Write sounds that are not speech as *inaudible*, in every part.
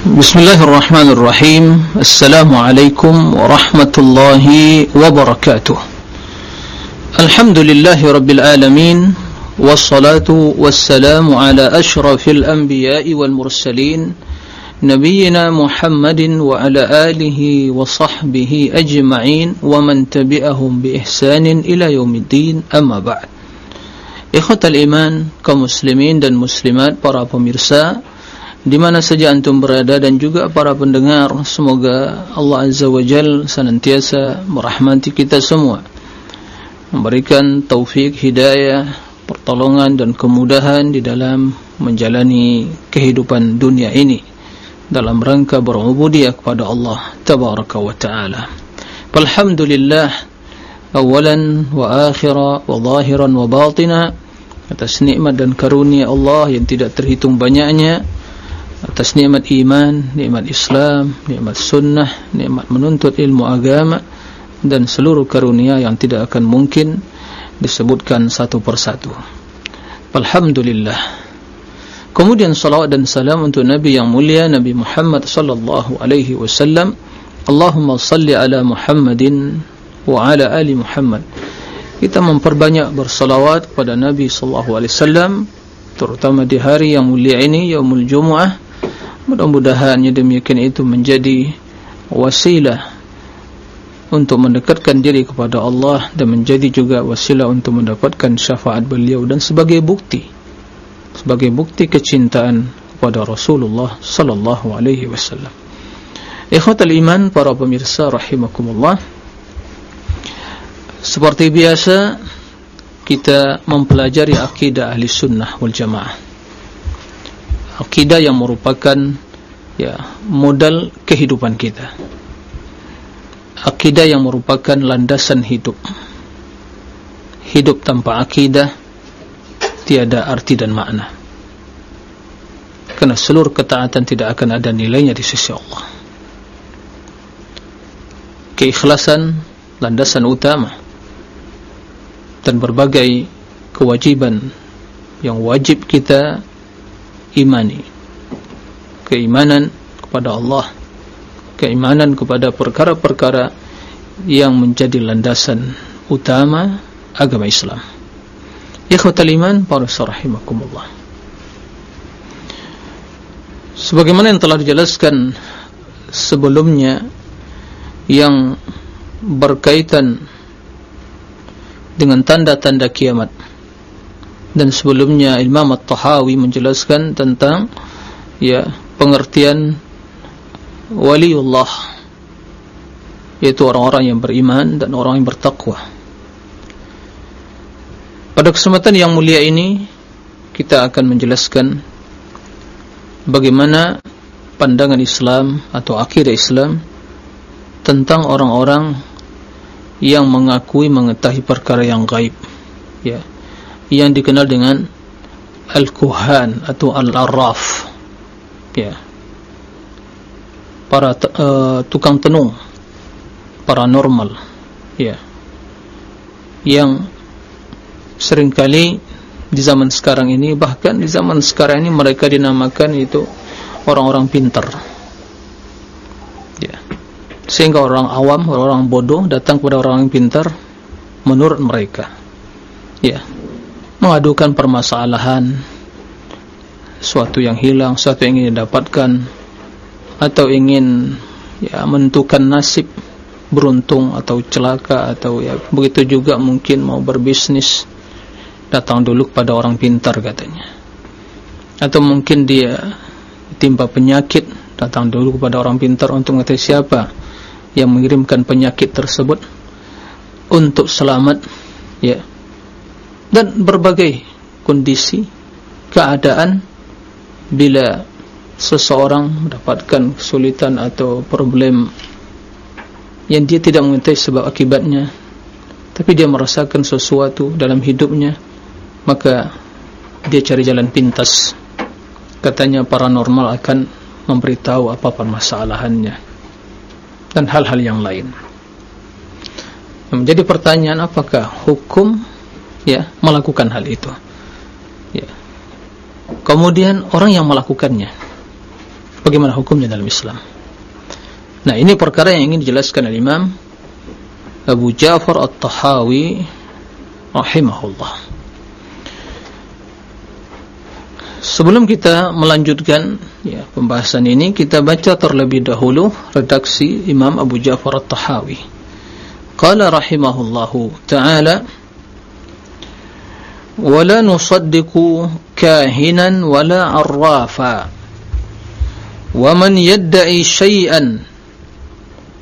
بسم الله الرحمن الرحيم. السلام عليكم ورحمة الله وبركاته. الحمد لله رب العالمين والصلاة والسلام على أشرف الأنبياء والمرسلين نبينا محمد وعلى آله وصحبه أجمعين ومن تبعهم بإحسان إلى يوم الدين. أما بعد. إخوة الإيمان كمسلمين dan muslimat para pemirsa di mana saja antum berada dan juga para pendengar semoga Allah Azza wa Jal senantiasa merahmati kita semua. Memberikan taufik hidayah pertolongan dan kemudahan di dalam menjalani kehidupan dunia ini dalam rangka berubudiyah kepada Allah tabaraka wa taala. Alhamdulillah awalan wa akhira wa zahiran wa batina atas nikmat dan karunia Allah yang tidak terhitung banyaknya atas nikmat iman, nikmat Islam, nikmat sunnah, nikmat menuntut ilmu agama dan seluruh karunia yang tidak akan mungkin disebutkan satu persatu. Alhamdulillah. Kemudian salawat dan salam untuk Nabi yang mulia Nabi Muhammad sallallahu alaihi wasallam. Allahumma salli ala Muhammadin wa ala ali Muhammad. Kita memperbanyak bersalawat kepada Nabi sallallahu alaihi wasallam terutama di hari yang mulia ini yaumul jumuah mudah-mudahan demikian itu menjadi wasilah untuk mendekatkan diri kepada Allah dan menjadi juga wasilah untuk mendapatkan syafaat beliau dan sebagai bukti sebagai bukti kecintaan kepada Rasulullah sallallahu alaihi wasallam. Ikhwatul iman para pemirsa rahimakumullah. Seperti biasa kita mempelajari akidah ahli sunnah wal jamaah akidah yang merupakan ya modal kehidupan kita. Akidah yang merupakan landasan hidup. Hidup tanpa akidah tiada arti dan makna. Kerana seluruh ketaatan tidak akan ada nilainya di sisi Allah. Keikhlasan landasan utama dan berbagai kewajiban yang wajib kita imani keimanan kepada Allah. Keimanan kepada perkara-perkara yang menjadi landasan utama agama Islam. Ikhwatal iman para sarahimakumullah sebagaimana yang telah dijelaskan sebelumnya yang berkaitan dengan tanda-tanda kiamat dan sebelumnya Imam At-Tahawi menjelaskan tentang ya pengertian waliullah yaitu orang-orang yang beriman dan orang yang bertakwa. Pada kesempatan yang mulia ini kita akan menjelaskan bagaimana pandangan Islam atau akidah Islam tentang orang-orang yang mengakui mengetahui perkara yang gaib ya yang dikenal dengan Al-Kuhan atau Al-Arraf ya. para uh, tukang tenung paranormal ya. yang seringkali di zaman sekarang ini bahkan di zaman sekarang ini mereka dinamakan itu orang-orang pintar ya. sehingga orang awam, orang bodoh datang kepada orang yang pintar menurut mereka ya mengadukan permasalahan. Suatu yang hilang, suatu yang ingin didapatkan. Atau ingin ya menentukan nasib beruntung atau celaka atau ya begitu juga mungkin mau berbisnis datang dulu kepada orang pintar katanya. Atau mungkin dia timpa penyakit datang dulu kepada orang pintar untuk mengetahui siapa yang mengirimkan penyakit tersebut. Untuk selamat ya dan berbagai kondisi keadaan bila seseorang mendapatkan kesulitan atau problem yang dia tidak mengetahui sebab akibatnya tapi dia merasakan sesuatu dalam hidupnya maka dia cari jalan pintas. Katanya paranormal akan memberitahu apa permasalahannya dan hal-hal yang lain. Menjadi pertanyaan apakah hukum ya melakukan hal itu. Ya. Kemudian orang yang melakukannya bagaimana hukumnya dalam Islam? Nah ini perkara yang ingin dijelaskan oleh Imam Abu Ja'far At-Tahawi rahimahullah. Sebelum kita melanjutkan ya, pembahasan ini kita baca terlebih dahulu redaksi Imam Abu Ja'far At-Tahawi. Qala rahimahullahu ta'ala wala nusaddiqu kahinan wala arrafa wa man yadda'i syai'an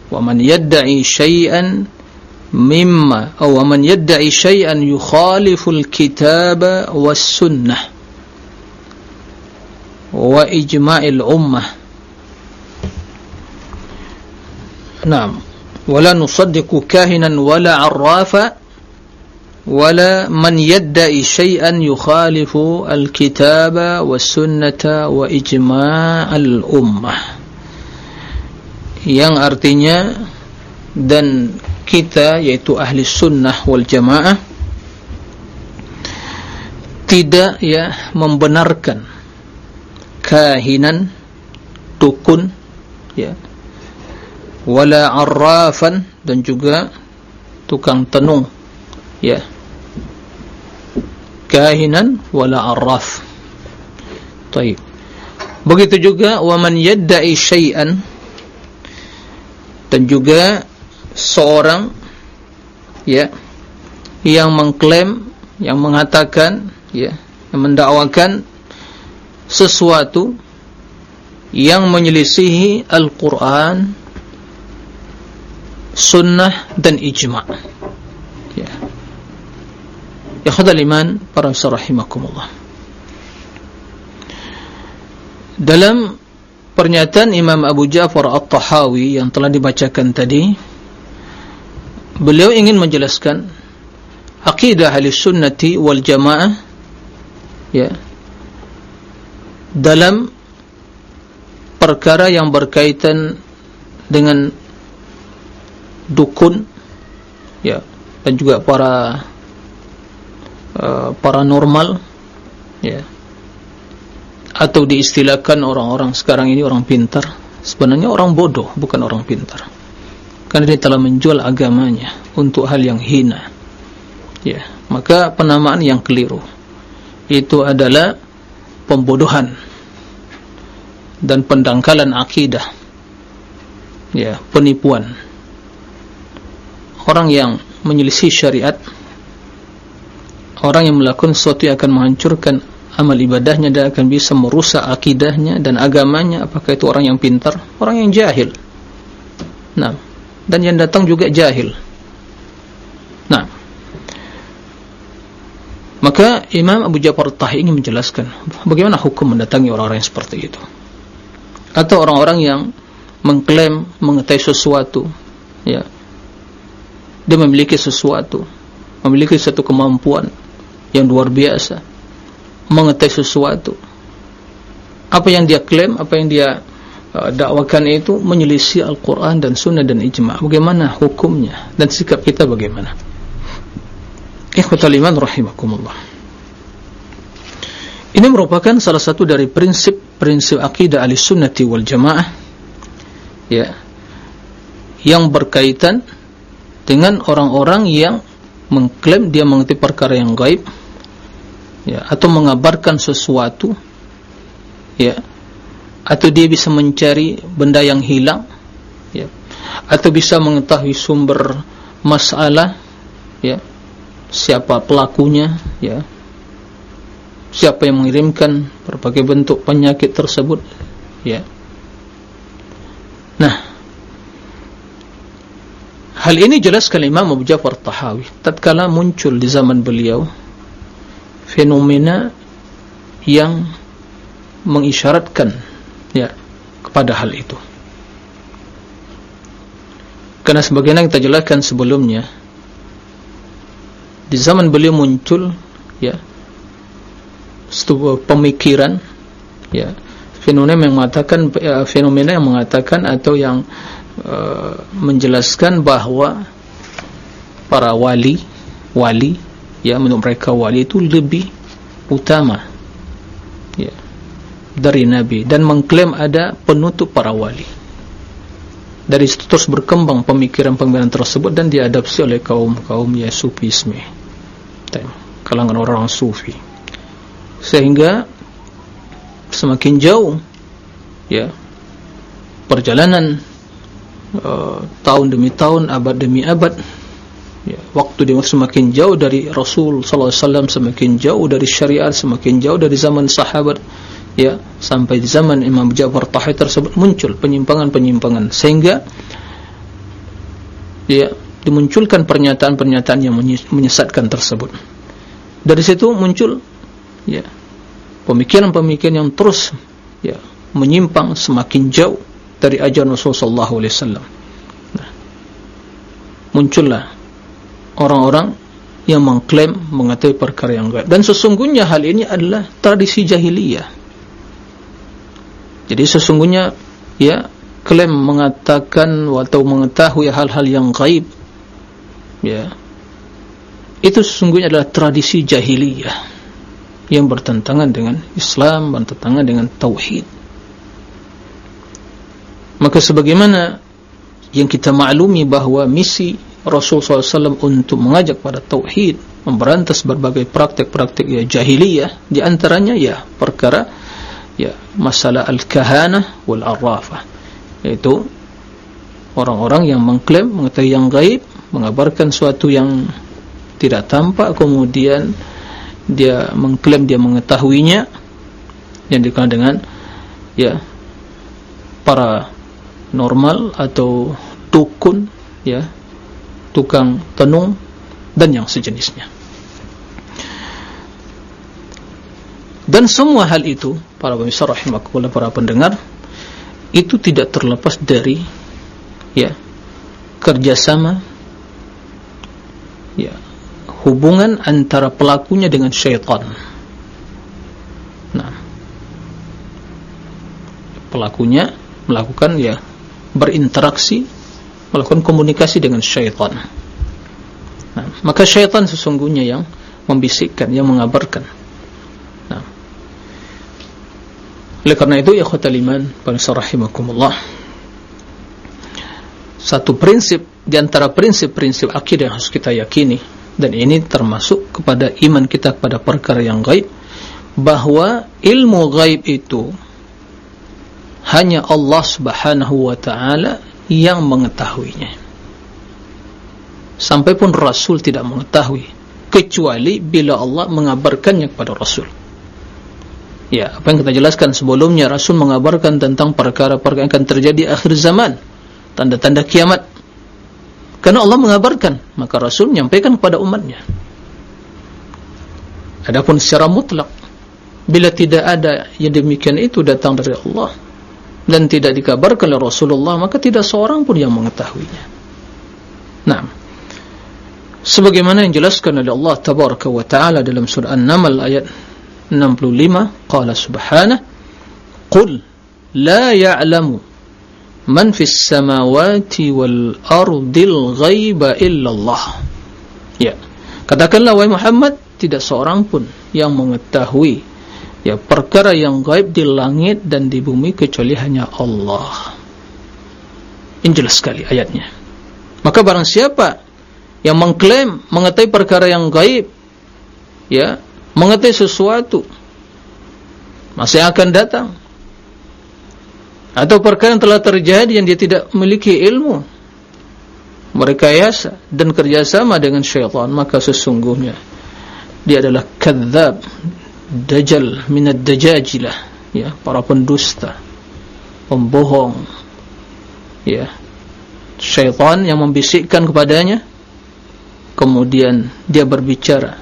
wa man yadda'i syai'an mimma aw man yad'i shay'an yukhalifu al-kitaba was-sunnah wa ijma'il ummah Naam wala nusaddiqu man yad'i shay'an yukhalifu al-kitaba was-sunnata wa ijma'al ummah. Yang artinya dan kita yaitu ahli sunnah wal jamaah tidak ya membenarkan kahinan dukun ya wala arrafan dan juga tukang tenung ya kahinan wala arraf. Baik begitu juga wa man yad'i syai'an dan juga seorang ya yang mengklaim yang mengatakan ya yang mendakwakan sesuatu yang menyelisihi Al-Quran sunnah dan ijma' ya khadal iman para rahimakumullah. Dalam pernyataan Imam Abu Ja'far At-Tahawi yang telah dibacakan tadi beliau ingin menjelaskan akidah ahli sunnati wal jamaah ya dalam perkara yang berkaitan dengan dukun ya dan juga para uh, paranormal ya. Atau diistilahkan orang-orang sekarang ini orang pintar. Sebenarnya orang bodoh bukan orang pintar. Karena dia telah menjual agamanya untuk hal yang hina ya. Maka penamaan yang keliru itu adalah pembodohan dan pendangkalan akidah ya penipuan. Orang yang menyelisih syariat orang yang melakukan sesuatu yang akan menghancurkan amal ibadahnya dan akan bisa merusak akidahnya dan agamanya. Apakah itu orang yang pintar? Orang yang jahil. Nah dan yang datang juga jahil. Nah, maka Imam Abu Ja'far Tahi ingin menjelaskan bagaimana hukum mendatangi orang-orang yang seperti itu, atau orang-orang yang mengklaim mengetahui sesuatu, ya, dia memiliki sesuatu, memiliki satu kemampuan yang luar biasa, mengetahui sesuatu, apa yang dia klaim, apa yang dia Uh, dakwakan itu menyelisih Al-Quran dan Sunnah dan Ijma' bagaimana hukumnya dan sikap kita bagaimana? Ikhwatal iman rahimakumullah. Ini merupakan salah satu dari prinsip-prinsip akidah ahli sunnati wal jamaah ya yang berkaitan dengan orang-orang yang mengklaim dia mengerti perkara yang gaib ya atau mengabarkan sesuatu ya atau dia bisa mencari benda yang hilang ya atau bisa mengetahui sumber masalah ya siapa pelakunya ya siapa yang mengirimkan berbagai bentuk penyakit tersebut ya. Nah hal ini jelaskan Imam Abu Ja'far Tahawi tatkala muncul di zaman beliau fenomena yang mengisyaratkan ya kepada hal itu. Karena sebagaimana kita jelaskan sebelumnya di zaman beliau muncul ya sebuah pemikiran ya fenomena yang mengatakan ya, fenomena yang mengatakan atau yang uh, menjelaskan bahwa para wali wali ya menurut mereka wali itu lebih utama ya dari Nabi dan mengklaim ada penutup para wali. Dari situ terus berkembang pemikiran-pemikiran tersebut dan diadopsi oleh kaum-kaum ya sufisme kalangan orang, -orang sufi. Sehingga semakin jauh ya perjalanan uh, tahun demi tahun abad demi abad. Ya, waktu dia semakin jauh dari Rasul sallallahu alaihi wasallam semakin jauh dari syariat semakin jauh dari zaman sahabat ya sampai di zaman Imam Ja'far Tahawi tersebut muncul penyimpangan-penyimpangan. Sehingga ya dimunculkan pernyataan-pernyataan yang menyesatkan tersebut. Dari situ muncul ya pemikiran-pemikiran yang terus ya menyimpang semakin jauh dari ajaran Rasulullah SAW. Muncullah orang-orang yang mengklaim mengetahui perkara yang gaib dan sesungguhnya hal ini adalah tradisi jahiliyah. Jadi sesungguhnya ya klaim mengatakan atau mengetahui hal-hal yang gaib ya itu sesungguhnya adalah tradisi jahiliyah yang bertentangan dengan Islam bertentangan dengan Tauhid maka sebagaimana yang kita maklumi bahawa misi Rasulullah SAW untuk mengajak pada Tauhid memberantas berbagai praktek-praktek ya jahiliyah di antaranya ya perkara ya masalah al-kahanah wal-arrafah yaitu orang-orang yang mengklaim mengetahui yang gaib mengabarkan suatu yang tidak tampak kemudian dia mengklaim dia mengetahuinya yang dikenal dengan ya para normal atau dukun ya tukang tenung dan yang sejenisnya. Dan semua hal itu para pemirsa rahimakumullah para pendengar itu tidak terlepas dari ya kerjasama ya hubungan antara pelakunya dengan syaitan. Nah pelakunya melakukan ya berinteraksi melakukan komunikasi dengan syaitan. Nah, maka syaitan sesungguhnya yang membisikkan yang mengabarkan. Nah. Oleh karena itu ya khutal iman rahimakumullah satu prinsip di antara prinsip-prinsip akidah yang harus kita yakini dan ini termasuk kepada iman kita kepada perkara yang gaib bahawa ilmu gaib itu hanya Allah subhanahu wa ta'ala yang mengetahuinya. Sampai pun Rasul tidak mengetahui kecuali bila Allah mengabarkannya kepada Rasul. Ya apa yang kita jelaskan sebelumnya Rasul mengabarkan tentang perkara-perkara yang akan terjadi akhir zaman tanda-tanda kiamat. Karena Allah mengabarkan, maka Rasul menyampaikan kepada umatnya. Adapun secara mutlak, bila tidak ada yang demikian itu datang dari Allah dan tidak dikabarkan oleh Rasulullah, maka tidak seorang pun yang mengetahuinya. Nah, sebagaimana yang jelaskan oleh Allah Tabaraka wa Taala dalam surah An-Naml ayat 65, qala subhanahu, "Qul la ya'lamu man fis samawati wal ardil ghaiba illallah. Ya. Katakanlah wahai Muhammad tidak seorang pun yang mengetahui ya perkara yang gaib di langit dan di bumi kecuali hanya Allah. Ini jelas sekali ayatnya. Maka barang siapa yang mengklaim mengetahui perkara yang gaib ya mengetahui sesuatu masih akan datang atau perkara yang telah terjadi yang dia tidak memiliki ilmu mereka yasa dan kerjasama dengan syaitan maka sesungguhnya dia adalah kadzab dajjal minad dajajilah ya para pendusta pembohong ya syaitan yang membisikkan kepadanya kemudian dia berbicara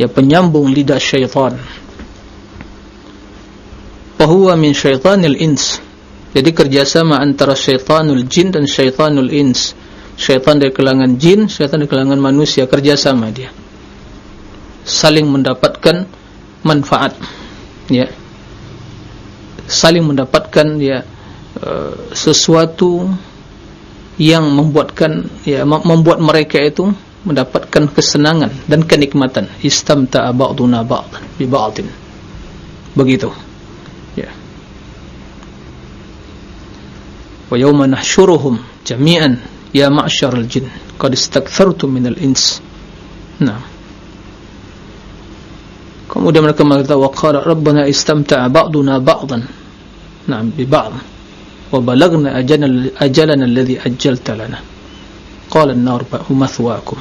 ya penyambung lidah syaitan bahwa min syaitanil ins jadi kerjasama antara syaitanul jin dan syaitanul ins. Syaitan dari kalangan jin, syaitan dari kalangan manusia kerjasama dia. Saling mendapatkan manfaat. Ya. Saling mendapatkan ya eh, sesuatu yang membuatkan ya membuat mereka itu mendapatkan kesenangan dan kenikmatan. Istamta'a ba'duna ba'dan bi ba'din. Begitu. Ya. Wa yawma nahsyuruhum jami'an ya ma'syaral jin. Qad istakthartum minal ins. Nah kemudian mereka berkata wa qala rabbana istamta'a ba'duna ba'dan. Na'am bi ba'd. Wa balagna ajalana ajalana alladhi ajjalta lana. Qala an-nar mathwaakum.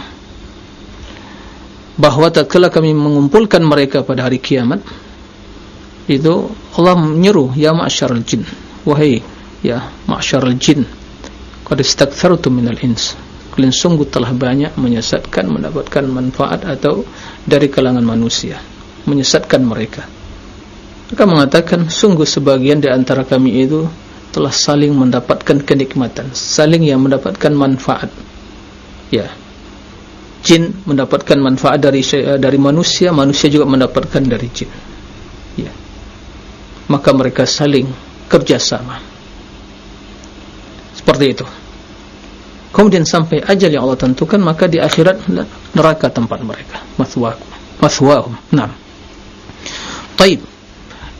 Bahwa tatkala kami mengumpulkan mereka pada hari kiamat itu Allah menyeru ya ma'syarul jin. Wahai ya ma'syarul jin qad istakthartum minal ins. Kalian sungguh telah banyak menyesatkan mendapatkan manfaat atau dari kalangan manusia menyesatkan mereka. Mereka mengatakan sungguh sebagian di antara kami itu telah saling mendapatkan kenikmatan saling yang mendapatkan manfaat. Ya. Jin mendapatkan manfaat dari dari manusia manusia juga mendapatkan dari jin. Ya. Maka mereka saling kerjasama. Seperti itu. Kemudian sampai ajal yang Allah tentukan maka di akhirat neraka tempat mereka. Mathwahum mathwahum nah taib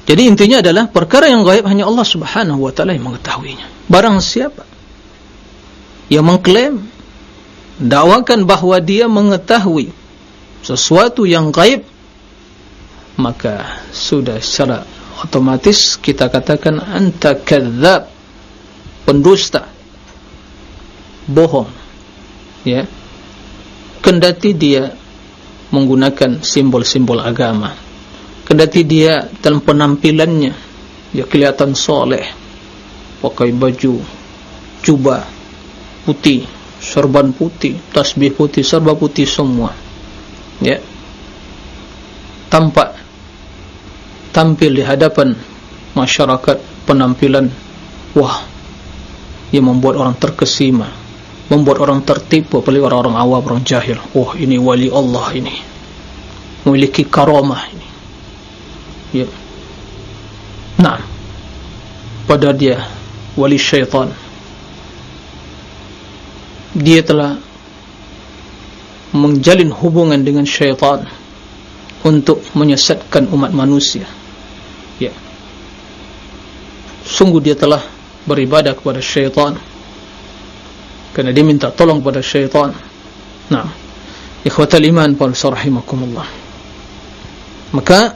jadi intinya adalah perkara yang gaib hanya Allah subhanahu wa ta'ala yang mengetahuinya. Barang siapa yang mengklaim, dakwakan bahawa dia mengetahui sesuatu yang gaib, maka sudah secara otomatis kita katakan anta kadzab, pendusta, bohong. Ya. Kendati dia menggunakan simbol-simbol agama kendati dia dalam penampilannya dia kelihatan soleh pakai baju jubah putih serban putih tasbih putih serba putih semua. Ya. Tampak tampil di hadapan masyarakat penampilan. Wah yang membuat orang terkesima membuat orang tertipu apalagi orang-orang awam orang jahil. Wah ini wali Allah ini. Memiliki karamah ini ya. Nah pada dia wali syaitan. Dia telah menjalin hubungan dengan syaitan untuk menyesatkan umat manusia. Ya. Sungguh dia telah beribadah kepada syaitan kerana dia minta tolong kepada syaitan. Nah ikhwatal iman para sarahimakumullah maka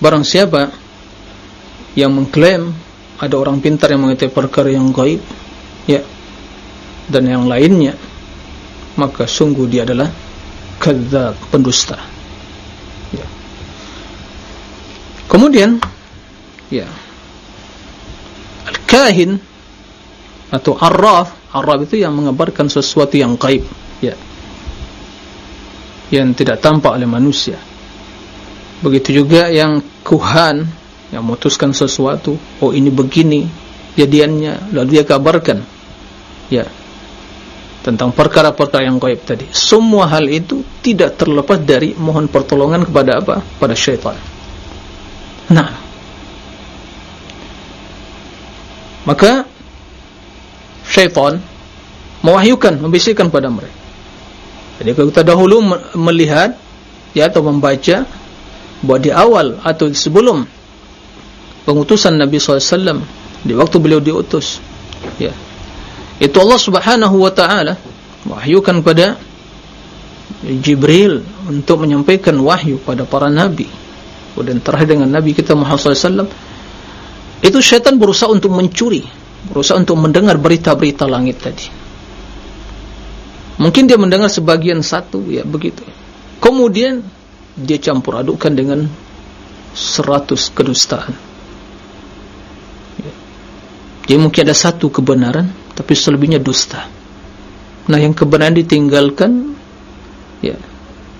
barang siapa yang mengklaim ada orang pintar yang mengetahui perkara yang gaib ya dan yang lainnya maka sungguh dia adalah kadzab pendusta. Ya. Kemudian ya al-kahin atau arraf arraf itu yang mengabarkan sesuatu yang gaib ya yang tidak tampak oleh manusia begitu juga yang kuhan yang memutuskan sesuatu oh ini begini jadiannya. Lalu dia kabarkan ya tentang perkara-perkara yang gaib tadi. Semua hal itu tidak terlepas dari mohon pertolongan kepada apa? Pada syaitan. Nah. Maka syaitan mewahyukan membisikkan pada mereka. Jadi kalau kita dahulu melihat ya atau membaca buat di awal atau sebelum pengutusan Nabi SAW di waktu beliau diutus. Ya. Itu Allah subhanahu wa ta'ala wahyukan pada Jibril untuk menyampaikan wahyu pada para Nabi. Dan terakhir dengan Nabi kita Muhammad SAW itu syaitan berusaha untuk mencuri berusaha untuk mendengar berita-berita langit tadi. Mungkin dia mendengar sebagian satu ya begitu. Kemudian dia campur adukkan dengan seratus kedustaan. Jadi mungkin ada satu kebenaran tapi selebihnya dusta. Nah yang kebenaran ditinggalkan ya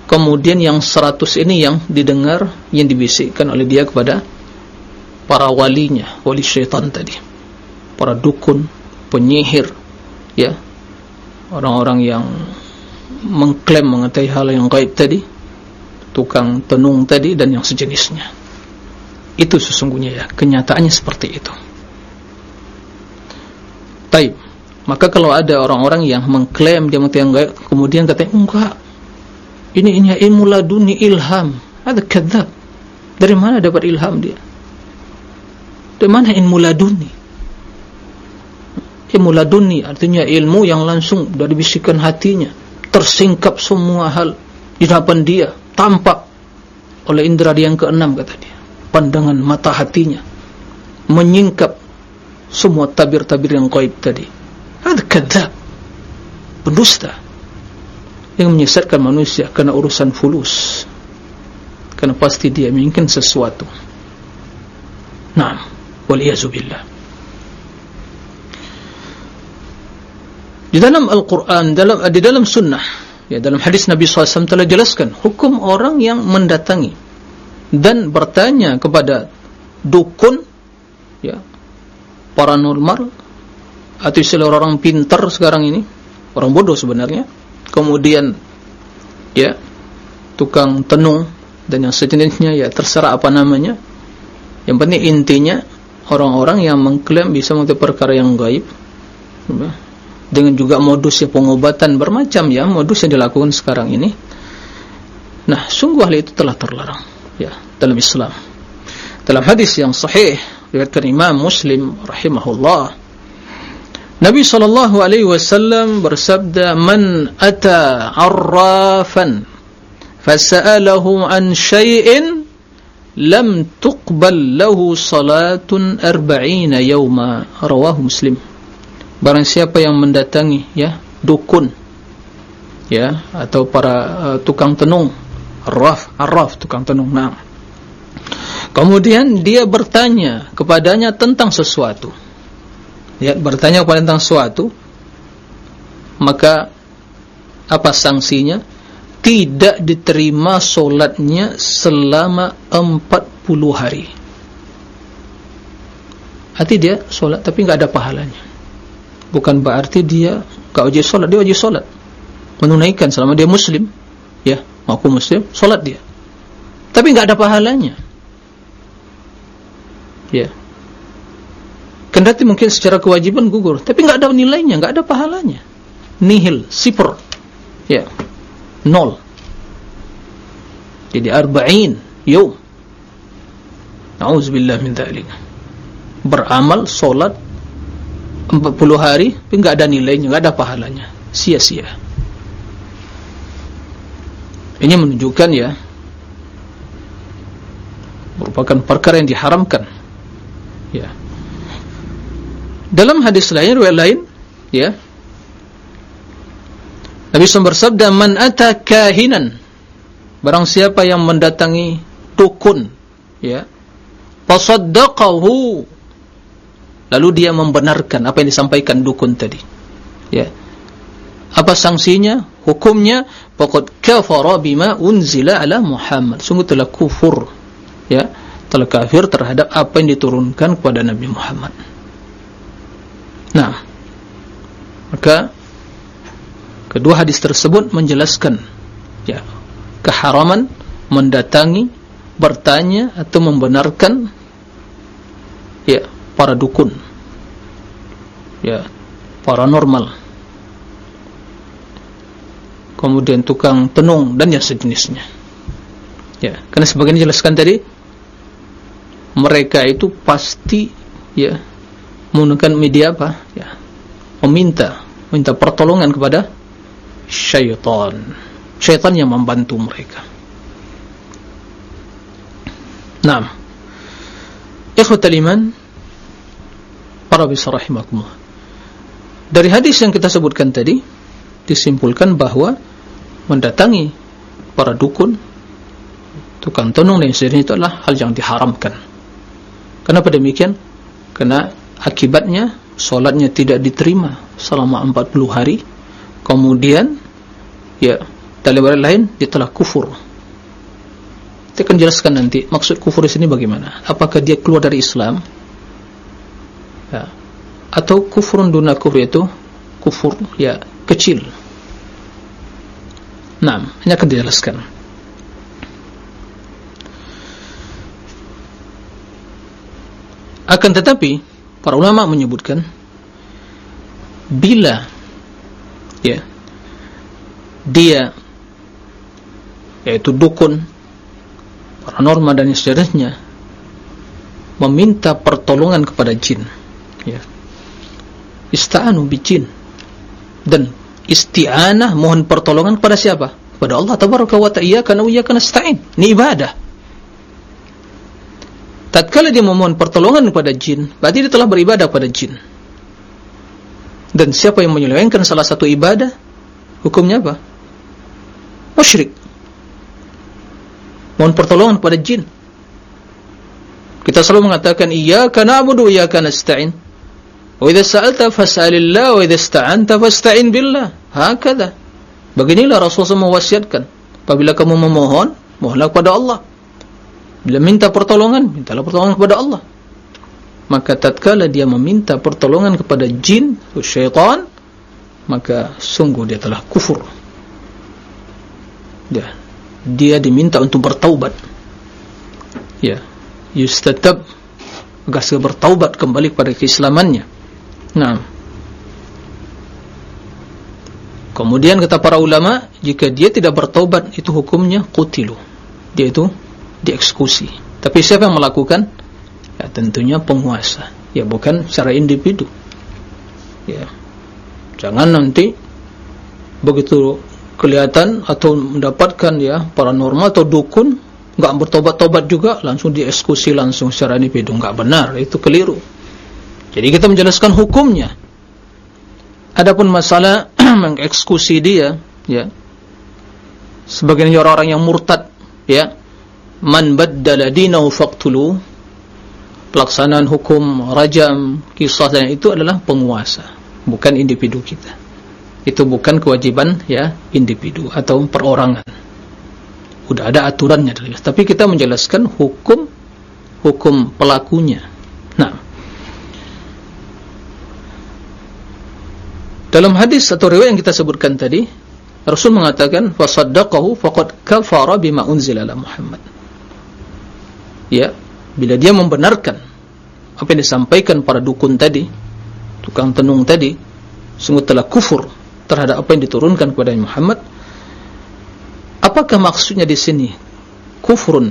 kemudian yang seratus ini yang didengar yang dibisikkan oleh dia kepada para walinya wali syaitan tadi. Para dukun penyihir ya. Orang-orang yang mengklaim mengetahui hal yang gaib tadi tukang tenung tadi dan yang sejenisnya. Itu sesungguhnya ya kenyataannya seperti itu. Taib. Maka kalau ada orang-orang yang mengklaim dia mengatakan kemudian katanya enggak. Ini ini ilmu laduni ilham. Ada kadzab. Dari mana dapat ilham dia? Dari mana ilmu laduni? Ilmu laduni artinya ilmu yang langsung dari bisikan hatinya tersingkap semua hal di hadapan dia tampak oleh indera yang keenam kata dia. Pandangan mata hatinya menyingkap semua tabir-tabir yang gaib tadi. Ada kadzab pendusta yang menyesatkan manusia karena urusan fulus. Karena pasti dia menginginkan sesuatu. Naam, waliyazubillah. Di dalam Al-Quran, dalam di dalam Sunnah, ya dalam hadis Nabi SAW telah jelaskan hukum orang yang mendatangi dan bertanya kepada dukun, ya paranormal atau istilah orang pintar sekarang ini, orang bodoh sebenarnya. Kemudian, ya tukang tenung dan yang sejenisnya, ya terserah apa namanya yang penting intinya orang-orang yang mengklaim bisa mengetahui perkara yang gaib dengan juga modus ya pengobatan bermacam ya modus yang dilakukan sekarang ini. Nah sungguh hal itu telah terlarang ya dalam Islam. Dalam hadis yang sahih diriwayatkan Imam Muslim rahimahullah Nabi sallallahu alaihi wasallam bersabda man ata arrafan fas'alahu an syai'in lam tuqbal lahu salatun arba'ina yawma. Rawahu muslim barang siapa yang mendatangi ya dukun ya atau para uh, tukang tenung arraf arraf tukang tenung nah kemudian dia bertanya kepadanya tentang sesuatu ya bertanya kepada tentang sesuatu maka apa sanksinya tidak diterima solatnya selama 40 hari. Hati dia solat tapi enggak ada pahalanya. Bukan berarti dia enggak wajib solat, dia wajib solat. Menunaikan selama dia muslim, ya, aku muslim, solat dia. Tapi enggak ada pahalanya. Ya. Kendati mungkin secara kewajiban gugur, tapi enggak ada nilainya, enggak ada pahalanya. Nihil, sifr. Ya nol jadi arba'in yum na'udzubillah min dhalik beramal solat 40 hari tapi enggak ada nilainya enggak ada pahalanya. Sia-sia. Ini menunjukkan ya merupakan perkara yang diharamkan. Ya. Dalam hadis lain riwayat lain ya. Nabi SAW bersabda, Man ata kahinan, barang siapa yang mendatangi dukun, ya, fasaddaqahu, lalu dia membenarkan apa yang disampaikan dukun tadi, ya, apa sanksinya, hukumnya, pokok kafara bima unzila ala Muhammad, sungguh telah kufur, ya, telah kafir terhadap apa yang diturunkan kepada Nabi Muhammad. Nah, maka Kedua hadis tersebut menjelaskan ya keharaman mendatangi, bertanya atau membenarkan ya para dukun. Ya, paranormal. Kemudian tukang tenung dan yang sejenisnya. Ya, karena sebagian dijelaskan tadi mereka itu pasti ya menggunakan media apa? Ya, meminta minta pertolongan kepada syaitan syaitan yang membantu mereka nah ikhwatal iman para bisa rahimakumullah. Dari hadis yang kita sebutkan tadi disimpulkan bahawa mendatangi para dukun tukang tenung dan sebagainya itu adalah hal yang diharamkan. Kenapa demikian? kerana akibatnya solatnya tidak diterima selama 40 hari. Kemudian ya dalam riwayat lain dia telah kufur. Kita akan jelaskan nanti maksud kufur di sini bagaimana. Apakah dia keluar dari Islam ya. Atau kufurun duna kufur itu kufur ya kecil. Nah ini akan dijelaskan. Akan tetapi para ulama menyebutkan bila ya dia yaitu dukun paranormal dan sejenisnya meminta pertolongan kepada jin ya. Ista'anu bijin dan isti'anah mohon pertolongan kepada siapa? kepada Allah tabaraka wa ta'ala iyyaka wa iyyaka nasta'in. Ini ibadah. Tatkala dia memohon pertolongan kepada jin berarti dia telah beribadah kepada jin. Dan siapa yang menyelewengkan salah satu ibadah hukumnya apa? musyrik. Mohon pertolongan kepada jin. Kita selalu mengatakan iyyaka na'budu wa iyyaka nasta'in wa idza sa'alta fas'alillah wa idza ista'anta fasta'in billah. Hakadha. Beginilah Rasulullah mewasiatkan. Apabila kamu memohon mohonlah kepada Allah. Bila minta pertolongan mintalah pertolongan kepada Allah. Maka tatkala dia meminta pertolongan kepada jin atau syaitan maka sungguh dia telah kufur. Dia dia diminta untuk bertaubat. Ya. Yustatab agar bertaubat kembali kepada keislamannya nah kemudian kata para ulama jika dia tidak bertaubat itu hukumnya qutilu. Dia itu dieksekusi. Tapi siapa yang melakukan? Ya tentunya penguasa. Ya bukan secara individu. Ya. Jangan nanti begitu kelihatan atau mendapatkan ya paranormal atau dukun enggak bertobat-tobat juga langsung dieksekusi langsung secara individu. Enggak benar. Itu keliru jadi kita menjelaskan hukumnya. Adapun masalah *clears throat* mengeksekusi dia ya. Sebagian orang-orang yang murtad ya. Man baddala dinahu faqtulu. Pelaksanaan hukum rajam kisah dan itu adalah penguasa bukan individu kita. Itu bukan kewajiban ya individu atau perorangan. Sudah ada aturannya tapi kita menjelaskan hukum hukum pelakunya. Nah, dalam hadis atau riwayat yang kita sebutkan tadi, Rasul mengatakan fasaddaqahu faqad kafara bima unzila ala Muhammad. Ya, bila dia membenarkan apa yang disampaikan para dukun tadi, tukang tenung tadi, sungguh telah kufur terhadap apa yang diturunkan kepada Muhammad apakah maksudnya di sini kufrun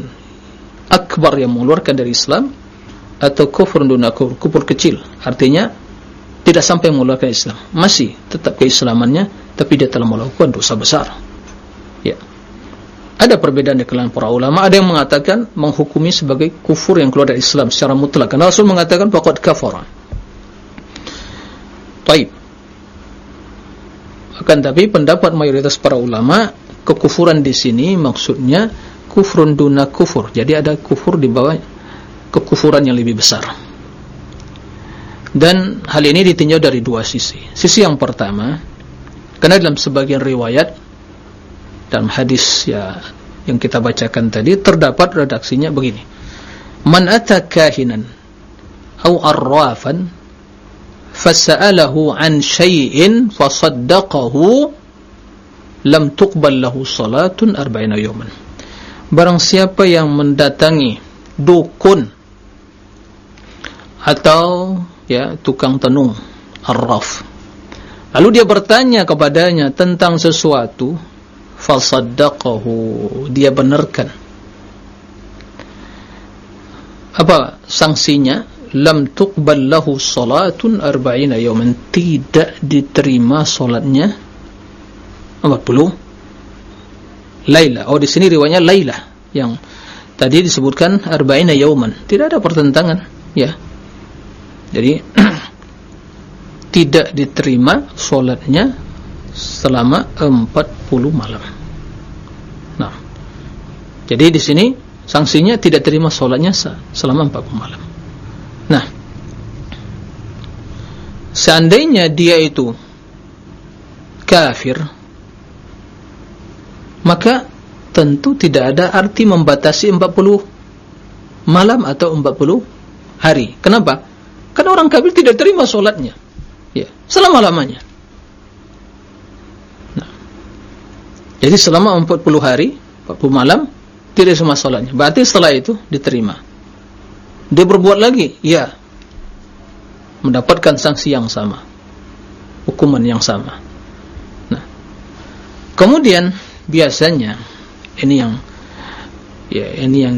akbar yang mengeluarkan dari Islam atau kufrun duna kufur, kufur kecil artinya tidak sampai mengeluarkan Islam. Masih tetap keislamannya tapi dia telah melakukan dosa besar. Ya. Ada perbedaan di kalangan para ulama. Ada yang mengatakan menghukumi sebagai kufur yang keluar dari Islam secara mutlak. Karena Rasul mengatakan pokok kafara. Taib. Akan tapi pendapat mayoritas para ulama kekufuran di sini maksudnya kufrun duna kufur. Jadi ada kufur di bawah kekufuran yang lebih besar dan hal ini ditinjau dari dua sisi. Sisi yang pertama karena dalam sebagian riwayat dalam hadis ya yang kita bacakan tadi terdapat redaksinya begini. Man atakahinan au arrafan fasa'alahu an syai'in fasaddaqahu lam tuqbal lahu salatun arba'ina yawman. Barang siapa yang mendatangi dukun atau ya tukang tenung arraf. Lalu dia bertanya kepadanya tentang sesuatu fasaddaqahu dia benarkan. Apa sanksinya? Lam tuqbal lahu salatun arba'ina yawman. Tidak diterima salatnya 40 laila. Oh di sini riwayatnya laila yang tadi disebutkan arba'ina yawman. Tidak ada pertentangan ya jadi *clears throat* tidak diterima salatnya selama 40 malam nah jadi di sini sanksinya tidak terima salatnya selama 40 malam Nah, seandainya dia itu kafir, maka tentu tidak ada arti membatasi 40 malam atau 40 hari. Kenapa? Karena orang kafir tidak terima solatnya. Ya, selama-lamanya. Nah, jadi selama 40 hari, 40 malam, tidak semua solatnya. Berarti setelah itu diterima. Dia berbuat lagi? Ya. Mendapatkan sanksi yang sama. Hukuman yang sama. Nah. Kemudian biasanya ini yang ya ini yang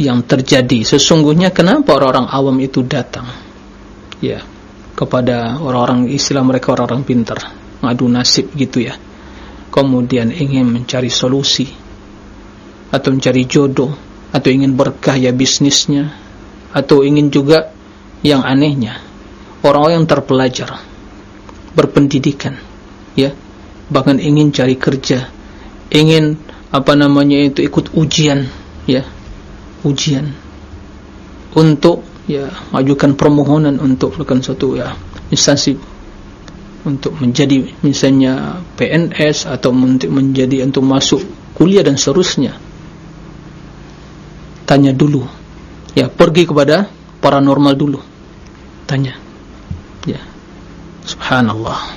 yang terjadi. Sesungguhnya kenapa orang-orang awam itu datang? Ya ke kepada orang-orang Islam mereka orang-orang pintar ngadu nasib gitu ya. Kemudian ingin mencari solusi atau mencari jodoh atau ingin berkah ya bisnisnya atau ingin juga yang anehnya. Orang-orang yang terpelajar berpendidikan ya. Bahkan ingin cari kerja ingin apa namanya itu ikut ujian ya ujian. Untuk ya majukan permohonan untuk melakukan suatu ya instansi. Untuk menjadi misalnya PNS atau untuk menjadi untuk masuk kuliah dan seterusnya. Tanya dulu. Ya pergi kepada paranormal dulu. Tanya. Ya. Subhanallah.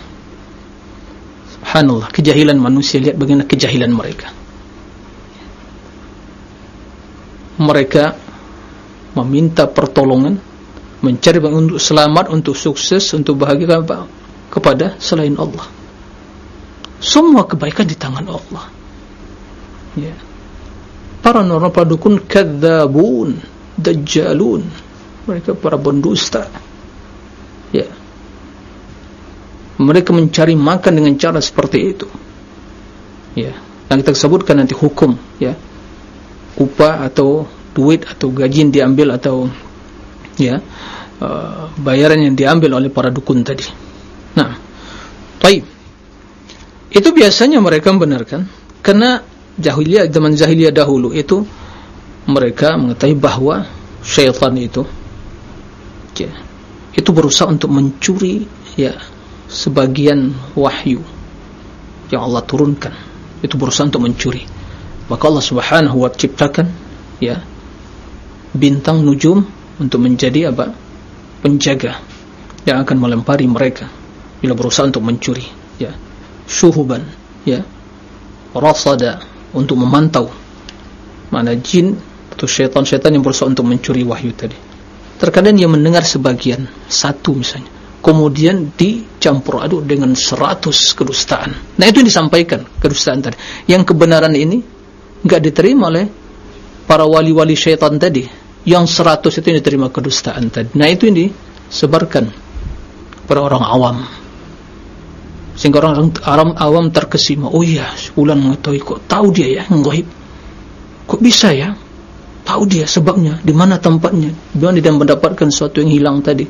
Subhanallah. Kejahilan manusia. Lihat bagaimana kejahilan mereka mereka meminta pertolongan mencari untuk selamat untuk sukses untuk bahagia kepada selain Allah. Semua kebaikan di tangan Allah. Ya. Para normal padukun kadzabun dajjalun. Mereka para pendusta. Ya. Mereka mencari makan dengan cara seperti itu. Ya. Yang kita sebutkan nanti hukum ya upah atau duit atau gaji yang diambil atau ya uh, bayaran yang diambil oleh para dukun tadi. Nah, baik. Itu biasanya mereka membenarkan karena jahiliyah zaman jahiliyah dahulu itu mereka mengetahui bahawa syaitan itu ya, itu berusaha untuk mencuri ya sebagian wahyu yang Allah turunkan itu berusaha untuk mencuri maka Allah subhanahu wa ciptakan ya bintang nujum untuk menjadi apa? Penjaga yang akan melempari mereka bila berusaha untuk mencuri ya. Syuhuban ya. Rasada untuk memantau. Mana jin atau syaitan-syaitan yang berusaha untuk mencuri wahyu tadi. Terkadang dia mendengar sebagian satu misalnya. Kemudian dicampur aduk dengan seratus kedustaan. Nah itu yang disampaikan kedustaan tadi. Yang kebenaran ini enggak diterima oleh para wali-wali syaitan tadi yang seratus itu yang diterima kedustaan tadi. Nah itu ini sebarkan pada orang awam. Sehingga orang awam, awam terkesima. Oh iya, sebulan mengetahui kok tahu dia ya yang gaib. Kok bisa ya? Tahu dia sebabnya, di mana tempatnya, di mana dia mendapatkan sesuatu yang hilang tadi.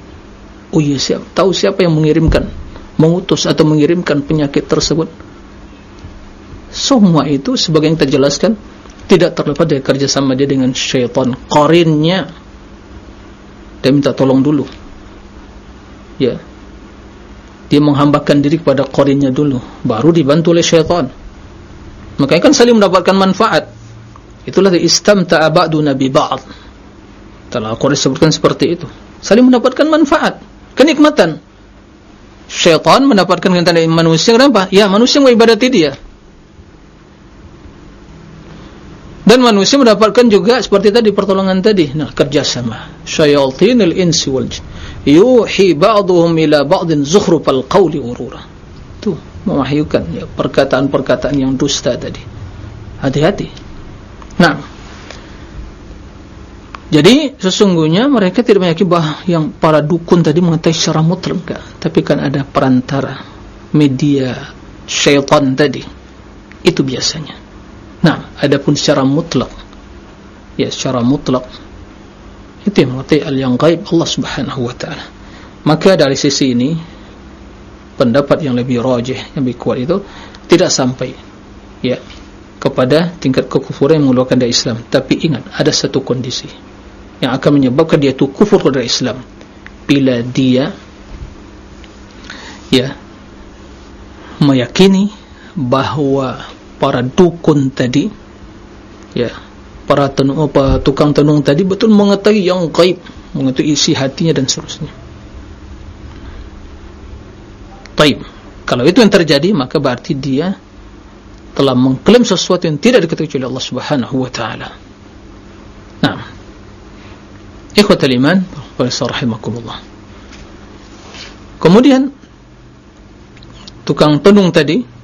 Oh iya, siap. tahu siapa yang mengirimkan, mengutus atau mengirimkan penyakit tersebut. Semua itu sebagai yang terjelaskan tidak terlepas dari kerjasama dia dengan syaitan. Korinnya dia minta tolong dulu. Ya. Dia menghambakan diri kepada korinnya dulu baru dibantu oleh syaitan. Makanya kan saling mendapatkan manfaat. Itulah istamta'a ba'du nabi ba'd. Telah Quran sebutkan seperti itu. Saling mendapatkan manfaat kenikmatan. Syaitan mendapatkan kenikmatan dari manusia kenapa? ya manusia mengibadati dia dan manusia mendapatkan juga seperti tadi pertolongan tadi. Nah kerjasama. Syayatinil insi wal jin. Yuhi ba'duhum ila ba'din zukhrufal qawli urura. Itu memahyukan ya, perkataan-perkataan yang dusta tadi. Hati-hati. Nah. Jadi sesungguhnya mereka tidak meyakini bahawa yang para dukun tadi mengetahui secara mutlak tapi kan ada perantara media syaitan tadi. Itu biasanya Nah, adapun secara mutlak, ya secara mutlak itu yang mengetahui al yang gaib Allah Subhanahu Wa Taala. Maka dari sisi ini pendapat yang lebih rajih, yang lebih kuat itu tidak sampai ya kepada tingkat kekufuran yang mengeluarkan dari Islam. Tapi ingat ada satu kondisi yang akan menyebabkan dia itu kufur dari Islam bila dia ya meyakini bahawa para dukun tadi. Ya para tenung apa tukang tenung tadi betul mengetahui yang gaib mengetahui isi hatinya dan seterusnya. Baik kalau itu yang terjadi maka berarti dia telah mengklaim sesuatu yang tidak diketahui oleh Allah Subhanahu wa taala. Nah ikhwatul iman wa rahimakumullah. Kemudian tukang tenung tadi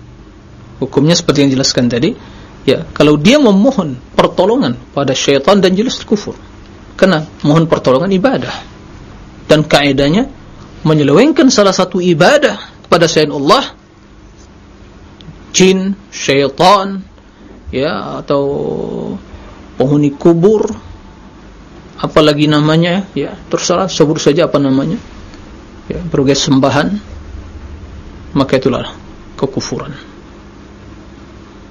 hukumnya seperti yang jelaskan tadi ya kalau dia memohon pertolongan pada syaitan dan jelas kufur karena mohon pertolongan ibadah. Dan kaedahnya menyelewengkan salah satu ibadah kepada selain Allah jin, syaitan ya atau penghuni kubur apalagi namanya ya terserah sebut saja apa namanya ya berbagai sembahan maka itulah kekufuran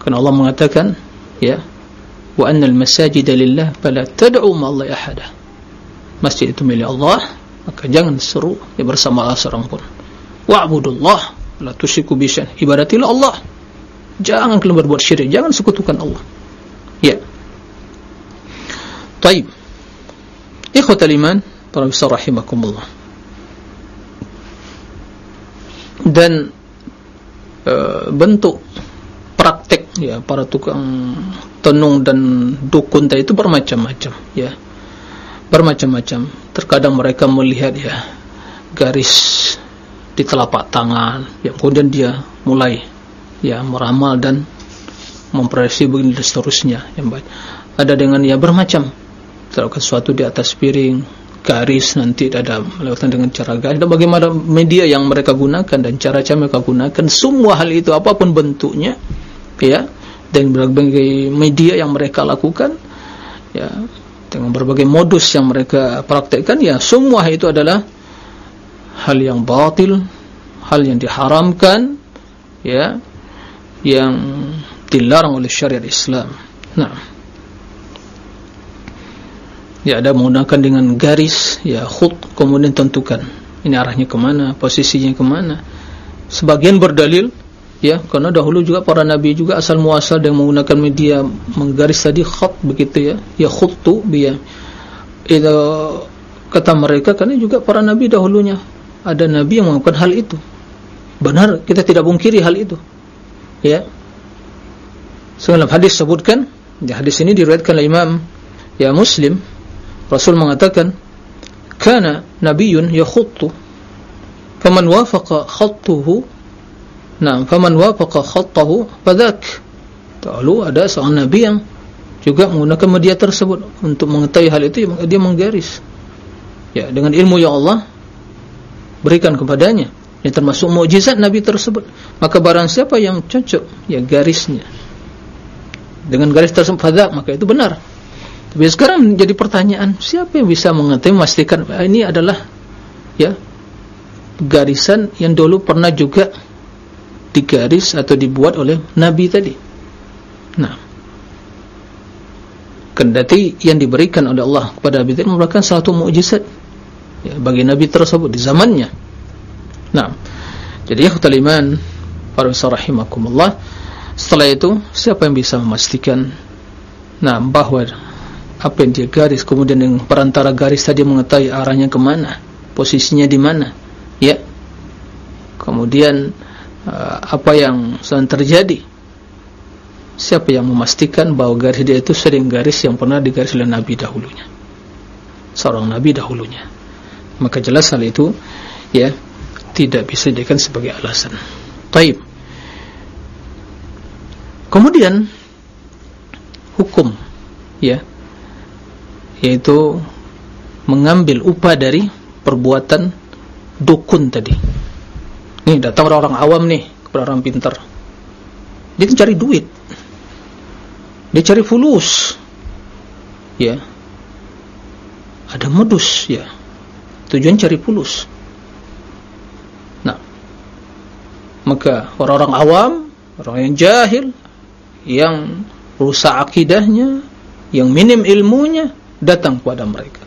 karena Allah mengatakan ya wa annal masajid lillah fala tad'u ma Allah ahada. Masjid itu milik Allah maka jangan seru ya bersama Allah seorang pun. Wa'budullah la tusyriku bi ibadatilah Allah. Jangan kalian berbuat syirik jangan sekutukan Allah. Ya. Taib. Ikhwatal iman para besar rahimakumullah. Dan e, bentuk praktek ya para tukang tenung dan dukun tadi itu bermacam-macam ya. Bermacam-macam. Terkadang mereka melihat ya garis di telapak tangan ya kemudian dia mulai ya meramal dan memprediksi begini dan seterusnya yang baik. Ada dengan ya bermacam. Terlakukan sesuatu di atas piring garis nanti ada melakukan dengan cara garis. Dan bagaimana media yang mereka gunakan dan cara-cara mereka gunakan semua hal itu apapun bentuknya ya dan berbagai media yang mereka lakukan ya dengan berbagai modus yang mereka praktekkan ya semua itu adalah hal yang batil hal yang diharamkan ya yang dilarang oleh syariat Islam. Nah, ya ada menggunakan dengan garis, ya khut, kemudian tentukan ini arahnya kemana, posisinya kemana. Sebagian berdalil, ya karena dahulu juga para nabi juga asal muasal dengan menggunakan media menggaris tadi khut begitu ya, ya khutu biya. Itu kata mereka karena juga para nabi dahulunya ada nabi yang melakukan hal itu. Benar, kita tidak mungkiri hal itu ya dalam hadis sebutkan di hadis ini diriwayatkan oleh Imam ya Muslim Rasul mengatakan kana nabiyyun yakhuttu faman wafaqa khattuhu nah faman wafaqa khattahu fadak lalu ada seorang nabi yang juga menggunakan media tersebut untuk mengetahui hal itu dia menggaris ya dengan ilmu yang Allah berikan kepadanya ini termasuk mukjizat Nabi tersebut. Maka barang siapa yang cocok ya garisnya dengan garis tersebut fadak maka itu benar. Tapi sekarang jadi pertanyaan siapa yang bisa mengetahui memastikan ah, ini adalah ya garisan yang dulu pernah juga digaris atau dibuat oleh Nabi tadi. Nah, kendati yang diberikan oleh Allah kepada Nabi tadi merupakan satu mukjizat ya, bagi Nabi tersebut di zamannya. Nah, jadi ikhwatul iman para rahimakumullah. Setelah itu, siapa yang bisa memastikan nah bahwa apa yang dia garis kemudian yang perantara garis tadi mengetahui arahnya ke mana, posisinya di mana? Ya. Kemudian apa yang sedang terjadi? Siapa yang memastikan bahwa garis dia itu sering garis yang pernah digaris oleh Nabi dahulunya? Seorang Nabi dahulunya. Maka jelas hal itu ya tidak bisa dijadikan sebagai alasan. Taib. Kemudian hukum, ya, yaitu mengambil upah dari perbuatan dukun tadi. Nih datang orang-orang awam nih kepada orang pintar. Dia cari duit, dia cari fulus, ya. Ada modus, ya. Tujuan cari fulus. maka orang-orang awam orang yang jahil yang rusak akidahnya yang minim ilmunya datang kepada mereka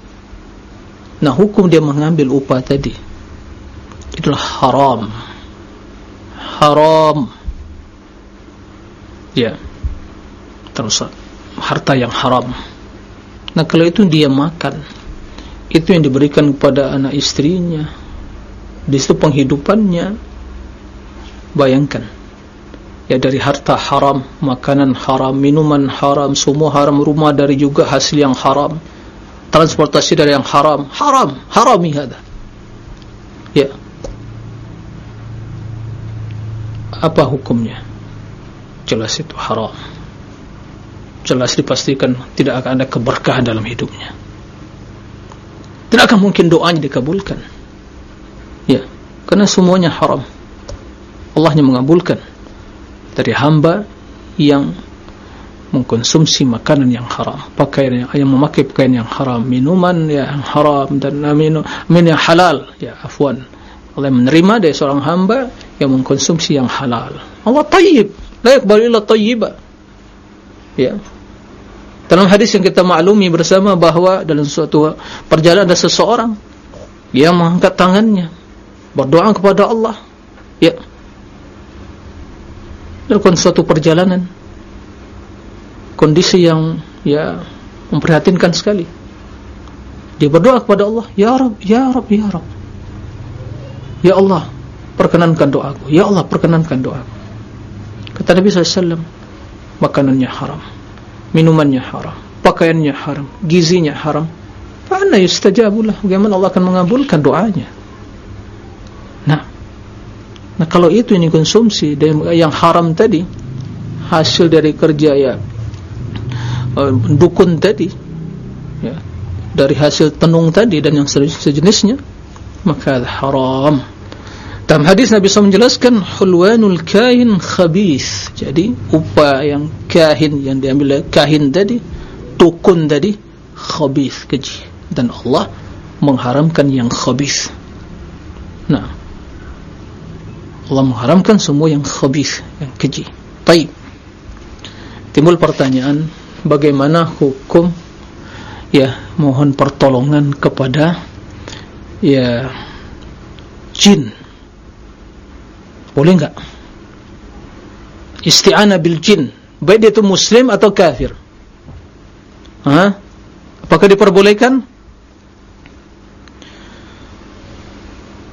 nah hukum dia mengambil upah tadi itulah haram. Haram. Ya. Terus harta yang haram. Nah kalau itu dia makan. Itu yang diberikan kepada anak istrinya. Di situ penghidupannya. Bayangkan. Ya dari harta haram Makanan haram Minuman haram Semua haram Rumah dari juga hasil yang haram Transportasi dari yang haram. Haram. Harami ada Ya Apa hukumnya? Jelas itu haram. Jelas dipastikan Tidak akan ada keberkahan dalam hidupnya. Tidak akan mungkin doanya dikabulkan. Ya karena semuanya haram. Allah hanya mengabulkan dari hamba yang mengkonsumsi makanan yang haram pakaian yang, yang memakai pakaian yang haram minuman yang haram dan minum, minum yang halal. Ya afwan Allah menerima dari seorang hamba yang mengkonsumsi yang halal. Allah tayyib. La yakbalu illa tayyiba. Ya. Dalam hadis yang kita maklumi bersama bahawa dalam suatu perjalanan ada seseorang yang mengangkat tangannya berdoa kepada Allah. Ya. Dalam suatu perjalanan. Kondisi yang ya memprihatinkan sekali. Dia berdoa kepada Allah ya Rab ya Rab ya Rab ya Allah perkenankan doaku. Ya Allah perkenankan doaku. Kata Nabi SAW makanannya haram minumannya haram pakaiannya haram gizinya haram. Mana yustajabulah bagaimana Allah akan mengabulkan doanya? Nah nah kalau itu ini konsumsi yang haram tadi hasil dari kerja ya uh, dukun tadi ya, dari hasil tenung tadi dan yang sejenisnya maka haram dalam hadis Nabi SAW menjelaskan hulwanul kahin khabis jadi upah yang kahin yang diambil kahin tadi dukun tadi khabis keji. Dan Allah mengharamkan yang khabis nah. Allah mengharamkan semua yang khabis yang keji. Baik. Timbul pertanyaan bagaimana hukum? Ya mohon pertolongan kepada ya jin boleh enggak? Isti'anah bil jin. Baik dia itu muslim atau kafir? Ha? apakah diperbolehkan?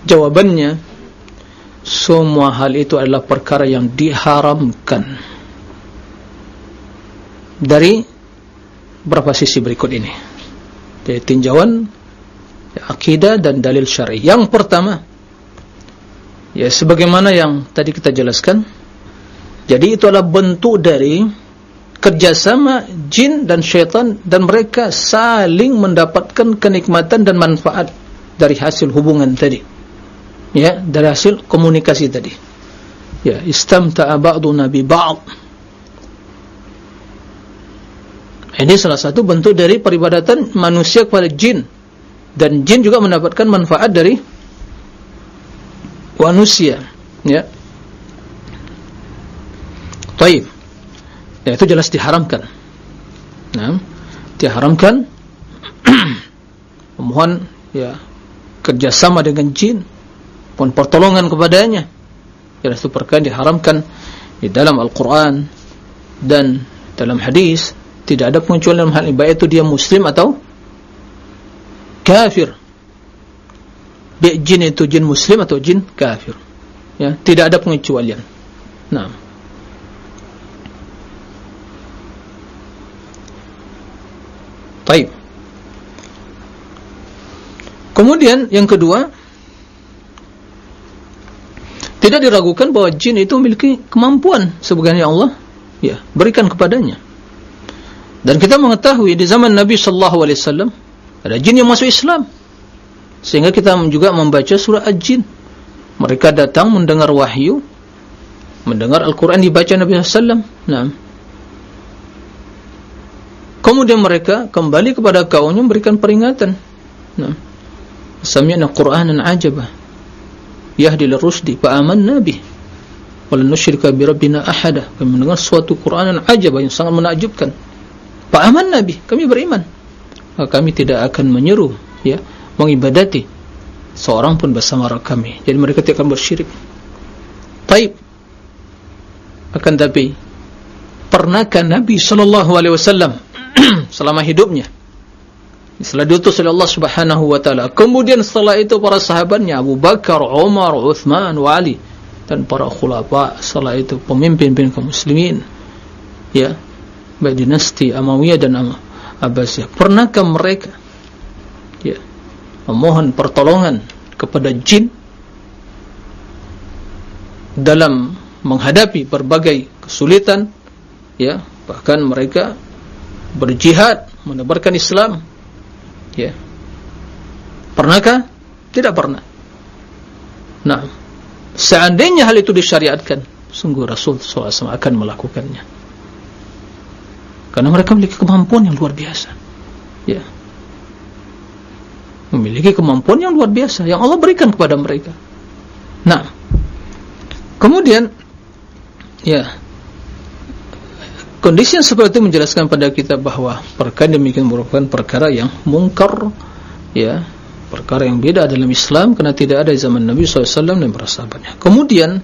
Jawabannya semua hal itu adalah perkara yang diharamkan. Dari berapa sisi berikut ini? Dari tinjauan akidah dan dalil syar'i. Yang pertama ya sebagaimana yang tadi kita jelaskan jadi itu adalah bentuk dari kerjasama jin dan syaitan dan mereka saling mendapatkan kenikmatan dan manfaat dari hasil hubungan tadi. Ya dari hasil komunikasi tadi. Ya istamta'a ba'duna bi ba'd. Ini salah satu bentuk dari peribadatan manusia kepada jin. Dan jin juga mendapatkan manfaat dari manusia. Ya. Taib. Ya, itu jelas diharamkan. Nah, diharamkan *clears throat* memohon ya kerjasama dengan jin, mohon pertolongan kepadanya. Jelas itu perkara diharamkan di dalam Al-Quran dan dalam hadis tidak ada pengecualian dalam hal ini baik itu dia muslim atau kafir baik jin itu jin muslim atau jin kafir. Ya tidak ada pengecualian. Nah baik. Kemudian yang kedua tidak diragukan bahwa jin itu memiliki kemampuan sebagaimana Allah. Ya berikan kepadanya. Dan kita mengetahui di zaman Nabi sallallahu alaihi wasallam ada jin yang masuk Islam. Sehingga kita juga membaca surah Al-Jin. Mereka datang mendengar wahyu, mendengar Al-Qur'an dibaca Nabi wasallam. Nah. Kemudian mereka kembali kepada kaumnya memberikan peringatan. Nah. Sami'na Qur'anan 'ajaba. Yahdi lirusdi fa amanna bih. Wa lan nusyrika bi rabbina ahada. Kami mendengar suatu Qur'an yang yang sangat menakjubkan. Pak Aman Nabi, kami beriman. Kami tidak akan menyeru, ya, mengibadati seorang pun bersama kami. Jadi mereka tidak akan bersyirik. Taib. Akan tapi, pernahkah Nabi Wasallam *clears throat* selama hidupnya, setelah diutus oleh Allah Subhanahu Wa Taala, kemudian setelah itu para sahabatnya Abu Bakar, Umar, Uthman, Wali dan para khulafa setelah itu pemimpin-pemimpin kaum muslimin, ya, baik dinasti Amawiyah dan Abbasiyah pernahkah mereka memohon pertolongan kepada jin dalam menghadapi berbagai kesulitan ya bahkan mereka berjihad menebarkan Islam ya. Pernahkah? Tidak pernah. Nah seandainya hal itu disyariatkan sungguh Rasul SAW akan melakukannya. Karena mereka memiliki kemampuan yang luar biasa ya memiliki kemampuan yang luar biasa yang Allah berikan kepada mereka. Nah kemudian ya kondisi yang seperti itu menjelaskan pada kita bahawa perkara demikian merupakan perkara yang mungkar ya perkara yang beda dalam Islam kerana tidak ada zaman Nabi SAW dan para sahabatnya. Kemudian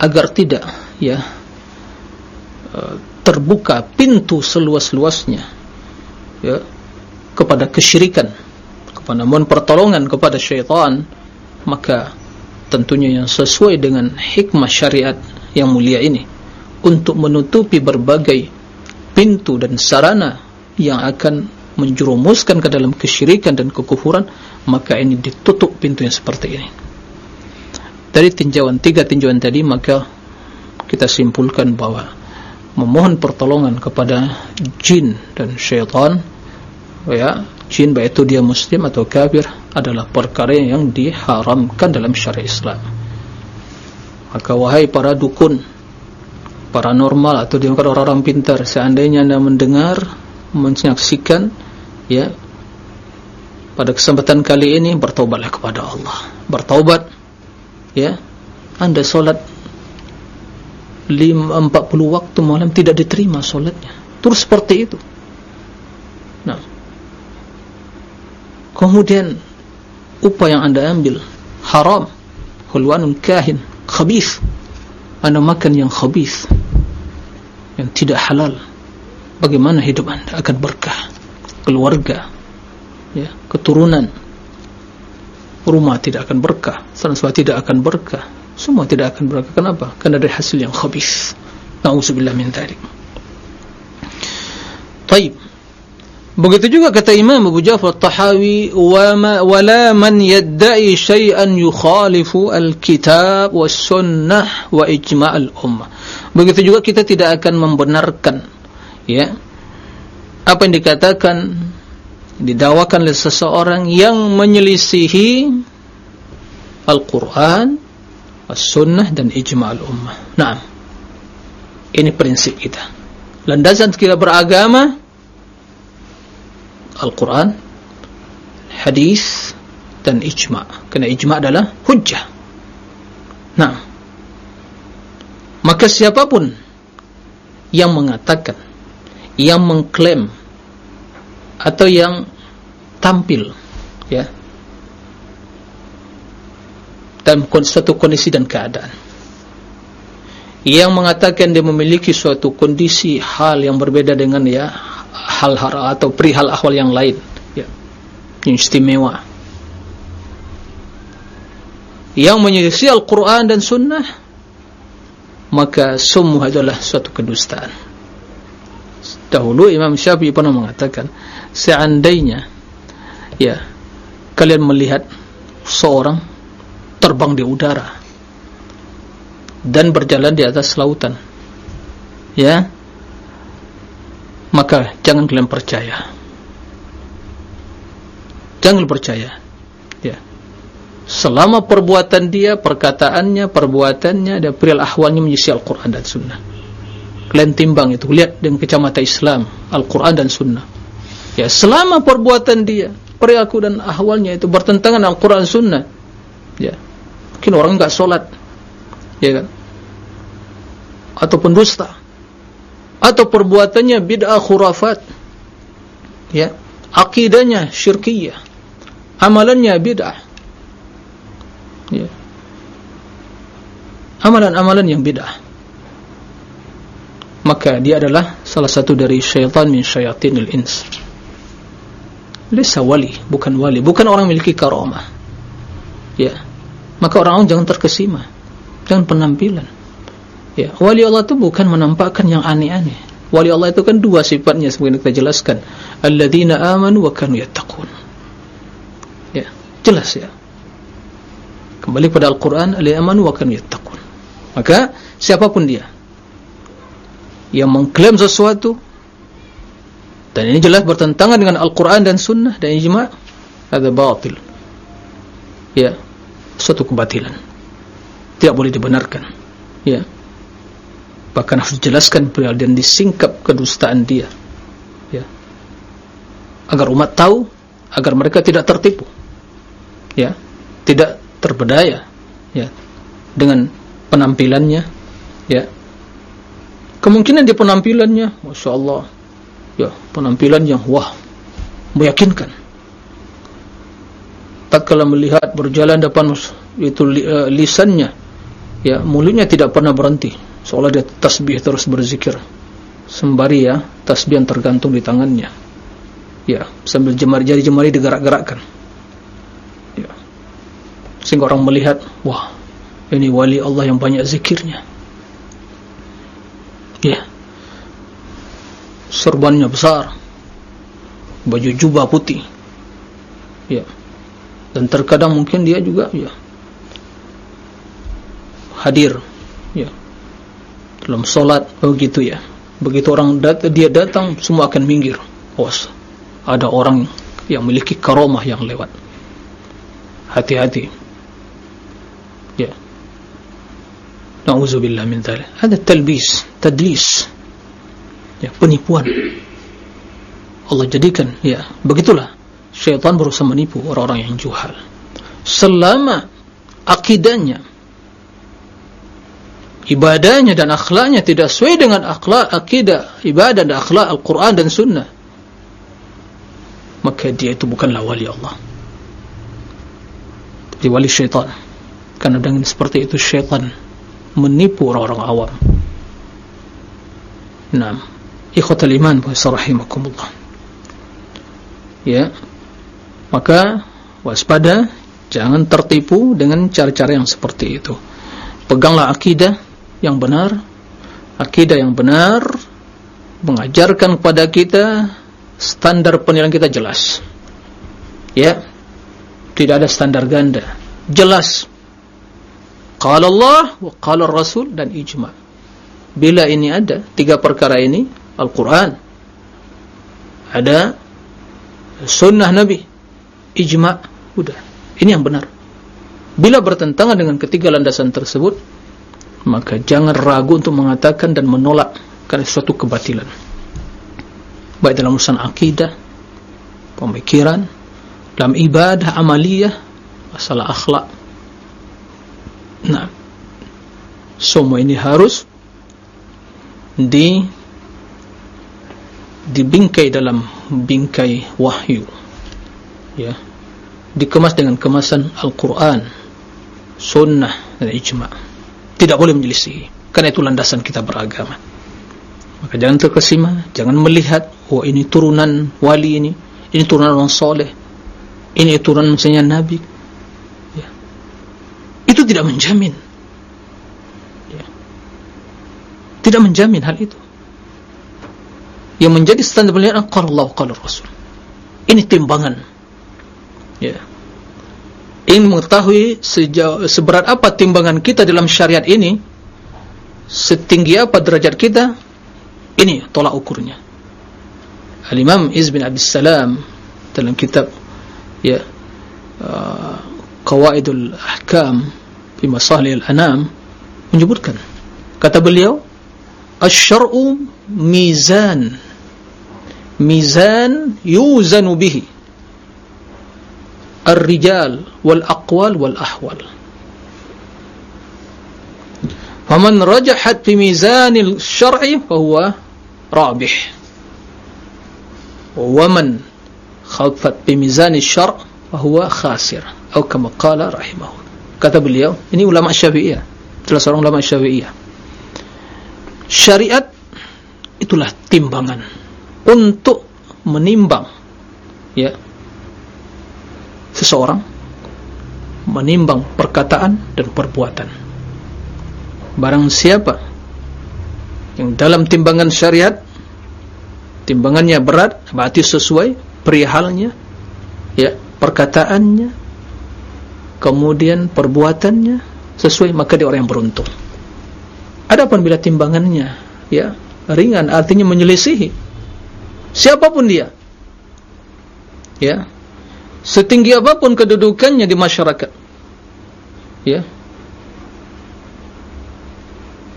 agar tidak ya eh, terbuka pintu seluas-luasnya ya kepada kesyirikan mohon pertolongan kepada syaitan maka tentunya yang sesuai dengan hikmah syariat yang mulia ini untuk menutupi berbagai pintu dan sarana yang akan menjerumuskan ke dalam kesyirikan dan kekufuran maka ini ditutup pintu yang seperti ini. Dari tinjauan tiga tinjauan tadi maka kita simpulkan bahwa memohon pertolongan kepada jin dan syaitan ya jin baik itu dia muslim atau kafir adalah perkara yang diharamkan dalam syariat Islam. Maka wahai para dukun paranormal atau dimakan orang-orang pintar seandainya anda mendengar menyaksikan ya pada kesempatan kali ini bertaubatlah kepada Allah. Bertaubat ya anda solat 40 waktu malam tidak diterima solatnya. Terus seperti itu kemudian upah yang anda ambil haram hulwanun kahin khabith. Anda makan yang khabith yang tidak halal. Bagaimana hidup anda akan berkah? Keluarga ya, keturunan. Rumah tidak akan berkah semua tidak akan berkah. Semua tidak akan berkah. Kenapa? karena dari hasil yang khabis na'udzubillah min talik taib begitu juga kata Imam Abu Jafar Tahawi wa wala man yadda'i syai'an yukhalifu al-kitab wa sunnah wa ijma' al-ummah Begitu juga kita tidak akan membenarkan ya apa yang dikatakan didawakan oleh seseorang yang menyelisihi Al-Quran, As-Sunnah dan Ijma' Al-Ummah. Nah, ini prinsip kita. Landasan kita beragama Al-Quran, Hadis dan Ijma' Kerana Ijma' adalah hujjah. Nah, maka siapapun yang mengatakan yang mengklaim atau yang tampil ya dalam suatu kondisi dan keadaan yang mengatakan dia memiliki suatu kondisi hal yang berbeda dengan ya hal-hal atau perihal ahwal yang lain. Ya. Yang istimewa. Yang menyelisih Al-Quran dan Sunnah maka semua adalah suatu kedustaan. Dahulu Imam Syafi'i pernah mengatakan seandainya ya kalian melihat seorang terbang di udara dan berjalan di atas lautan ya maka jangan kalian percaya jangan percaya selama perbuatan dia, perkataannya, perbuatannya dan perilaku ahwalnya menyisi Al-Quran dan Sunnah. Kalian timbang itu, lihat dengan kacamata Islam, Al-Quran dan Sunnah. Ya, selama perbuatan dia, perilaku dan ahwalnya itu bertentangan Al-Quran Sunnah. Ya, mungkin orang enggak solat, ya kan? Ataupun dusta, atau perbuatannya bid'ah khurafat, ya, akidahnya syirkiyah, amalannya bid'ah. Ya. amalan-amalan yang bid'ah. Maka dia adalah salah satu dari syaitan min syayatinil ins. Lisa wali, bukan wali. Bukan orang memiliki karamah ya. Maka orang-orang jangan terkesima. Jangan penampilan ya wali Allah itu bukan menampakkan yang aneh-aneh. Wali Allah itu kan dua sifatnya seperti kita jelaskan. Alladzina amanu wa kanu yattaqun. Ya jelas ya. Kembali pada Al-Quran al-amanu wa kan yattaqun. Maka siapapun dia yang mengklaim sesuatu dan ini jelas bertentangan dengan Al-Quran dan Sunnah dan Ijma' ada batil. Ya suatu kebatilan. Tidak boleh dibenarkan. Ya bahkan harus dijelaskan dan disingkap kedustaan dia. Ya. Agar umat tahu agar mereka tidak tertipu. Ya. Tidak terbedaya ya. Dengan penampilannya. Ya. Kemungkinan di penampilannya Masya Allah ya penampilan yang wah meyakinkan. Tak kala melihat berjalan depan itu uh, lisannya. Ya mulutnya tidak pernah berhenti seolah dia tasbih terus berzikir. Sembari ya tasbih yang tergantung di tangannya. Ya sambil jemari jari jemari digerak-gerakkan. Ya. Sehingga orang melihat wah ini wali Allah yang banyak zikirnya. Ya. Serbannya besar. Baju jubah putih. Ya. Dan terkadang mungkin dia juga ya hadir dalam solat begitu ya begitu orang dat dia datang semua akan minggir awas ada orang yang memiliki karomah yang lewat hati-hati ya Nauzubillah min dzalik. Ada talbis, tadlis. Ya, penipuan. Allah jadikan, ya, begitulah. Syaitan berusaha menipu orang-orang yang juhal. Selama akidahnya, ibadahnya dan akhlaknya tidak sesuai dengan akhlak, akidah, ibadah dan akhlak Al-Quran dan Sunnah, maka dia itu bukanlah wali Allah. Dia wali syaitan. Karena dengan seperti itu syaitan menipu orang-orang awam. Naam. Ikhwatul iman rahimakumullah. Ya. Maka waspada jangan tertipu dengan cara-cara yang seperti itu. Peganglah akidah yang benar. Akidah yang benar mengajarkan kepada kita standar penilaian kita jelas. Ya. Tidak ada standar ganda. Jelas Qala Allah wa qala Rasul dan ijma. Bila ini ada tiga perkara ini, Al-Quran, ada sunnah Nabi, ijma, sudah. Ini yang benar. Bila bertentangan dengan ketiga landasan tersebut, maka jangan ragu untuk mengatakan dan menolak karena suatu kebatilan. Baik dalam urusan akidah, pemikiran, dalam ibadah, amaliyah, masalah akhlak, Nah, semua ini harus di dibingkai dalam bingkai wahyu, ya, dikemas dengan kemasan Al-Quran, Sunnah dan Ijma. Tidak boleh menyelisihi, karena itu landasan kita beragama. Maka jangan terkesima, jangan melihat, oh ini turunan wali ini, ini turunan orang soleh, ini turunan misalnya Nabi, itu tidak menjamin. Ya. tidak menjamin hal itu. Yang menjadi standar penilaian qala Allah qala Rasul. Ini timbangan. Ya ingin mengetahui sejauh, seberat apa timbangan kita dalam syariat ini? Setinggi apa derajat kita? Ini tolak ukurnya. Al-Imam Iz bin Abis Salam dalam kitab ya uh, Qawaidul Ahkam fi Masalih Al-Anam menyebutkan kata beliau asy-syar'u mizan. Mizan yuzanu bihi ar-rijal wal aqwal wal ahwal faman rajahat fi mizanil syar'i fa huwa rabih wa man khafat fi mizanil syar' fa huwa khasir atau kama qala rahimahu kata beliau ini ulama syafi'iyah. Itulah seorang ulama syafi'iyah. Syariat itulah timbangan untuk menimbang ya seseorang menimbang perkataan dan perbuatan. Barang siapa yang dalam timbangan syariat timbangannya berat berarti sesuai perihalnya ya perkataannya kemudian perbuatannya sesuai maka dia orang yang beruntung. Adapun bila timbangannya ya ringan artinya menyelisihi siapapun dia ya setinggi apapun kedudukannya di masyarakat. Ya.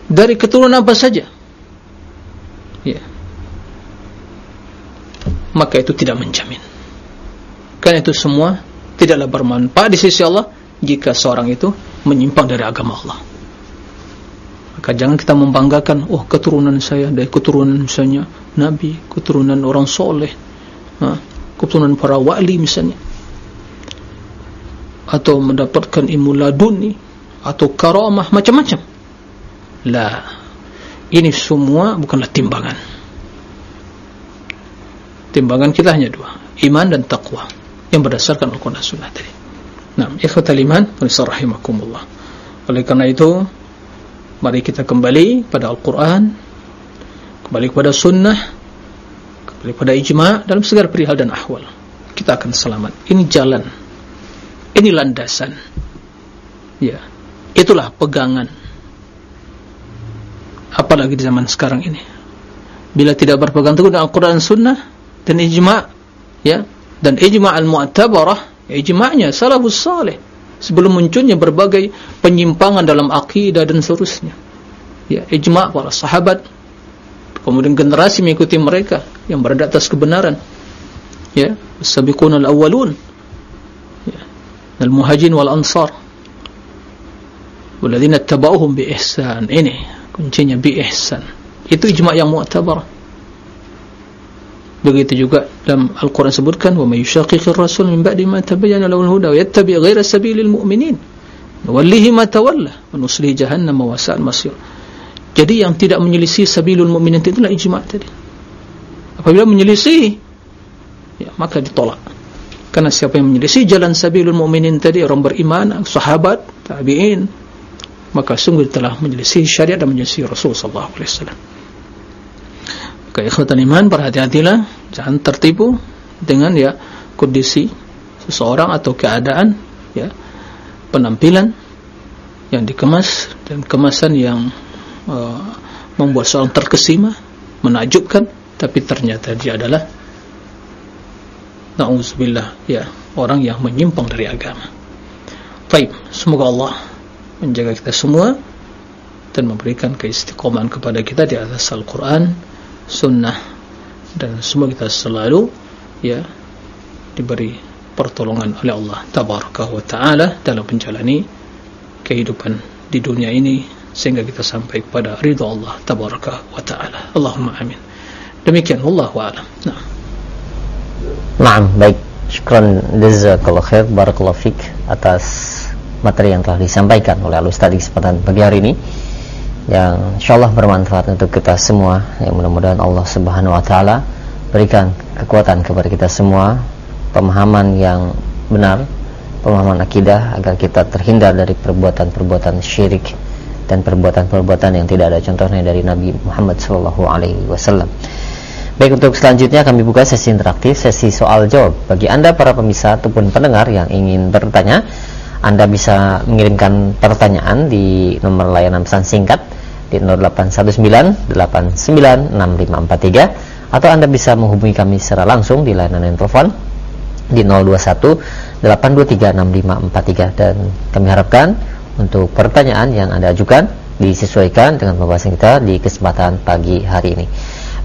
Dari keturunan apa saja. Ya. Maka itu tidak menjamin. Karena itu semua tidaklah bermanfaat di sisi Allah jika seorang itu menyimpang dari agama Allah. Maka jangan kita membanggakan oh keturunan saya dari keturunan misalnya Nabi, keturunan orang soleh ha, keturunan para wali misalnya atau mendapatkan ilmu laduni atau karamah macam-macam. Lah ini semua bukanlah timbangan. Timbangan kita hanya dua. Iman dan taqwa yang berdasarkan Al-Quran Sunnah tadi. Nah ikhwatal iman rahimakumullah. Oleh karena itu mari kita kembali pada Al-Quran kembali kepada sunnah kembali pada ijma' dalam segala perihal dan ahwal. Kita akan selamat. Ini jalan ini landasan. Ya. Itulah pegangan. Apalagi di zaman sekarang ini. Bila tidak berpegang teguh dengan Al-Quran sunnah dan ijma' ya dan ijma' al-mu'tabarah ijma'nya salafus salih sebelum munculnya berbagai penyimpangan dalam akidah dan seterusnya. Ya ijma' para sahabat kemudian generasi mengikuti mereka yang berada atas kebenaran. Ya sabiqun al-awwalun ya al-muhajirin wal ansar walladzina tabauhum bi ihsan ini kuncinya bi ihsan itu ijma' yang mu'tabar. Begitu juga dalam Al-Quran sebutkan wa may yushaqiqir rasul min ba'di ma tabayyana lahu al-huda wa yattabi' ghayra sabilil mu'minin nuwallihi ma tawalla wa nuslihi jahannam wa jadi yang tidak menyelisih sabilul mu'minin itu adalah ijma' tadi. Apabila menyelisih ya maka ditolak karena siapa yang menyelisih jalan sabilul mu'minin tadi orang beriman sahabat tabi'in maka sungguh telah menyelisih syariat dan menyelisih Rasul sallallahu alaihi wasallam. Ikhwatan iman berhati-hatilah jangan tertipu dengan ya kondisi seseorang atau keadaan ya penampilan yang dikemas dan kemasan yang uh, membuat seorang terkesima menakjubkan tapi ternyata dia adalah na'udzubillah. Ya orang yang menyimpang dari agama. Baik semoga Allah menjaga kita semua dan memberikan keistiqomahan kepada kita di atas Al-Quran sunnah dan semua kita selalu ya diberi pertolongan oleh Allah tabaraka wa taala dalam menjalani kehidupan di dunia ini sehingga kita sampai kepada ridha Allah tabaraka wa taala. Allahumma amin. Demikian Allah wa alam. Nah Naam baik syukran jazakallahu khair barakallahu fik atas materi yang telah disampaikan oleh Al-Ustaz di kesempatan pagi hari ini yang insyaallah bermanfaat untuk kita semua yang mudah-mudahan Allah Subhanahu wa taala berikan kekuatan kepada kita semua pemahaman yang benar pemahaman akidah agar kita terhindar dari perbuatan-perbuatan syirik dan perbuatan-perbuatan yang tidak ada contohnya dari Nabi Muhammad sallallahu alaihi wasallam. Baik untuk selanjutnya kami buka sesi interaktif, sesi soal jawab. Bagi Anda para pemirsa ataupun pendengar yang ingin bertanya, Anda bisa mengirimkan pertanyaan di nomor layanan pesan singkat di 0819896543 atau Anda bisa menghubungi kami secara langsung di layanan telepon di 0218236543 dan kami harapkan untuk pertanyaan yang Anda ajukan disesuaikan dengan pembahasan kita di kesempatan pagi hari ini.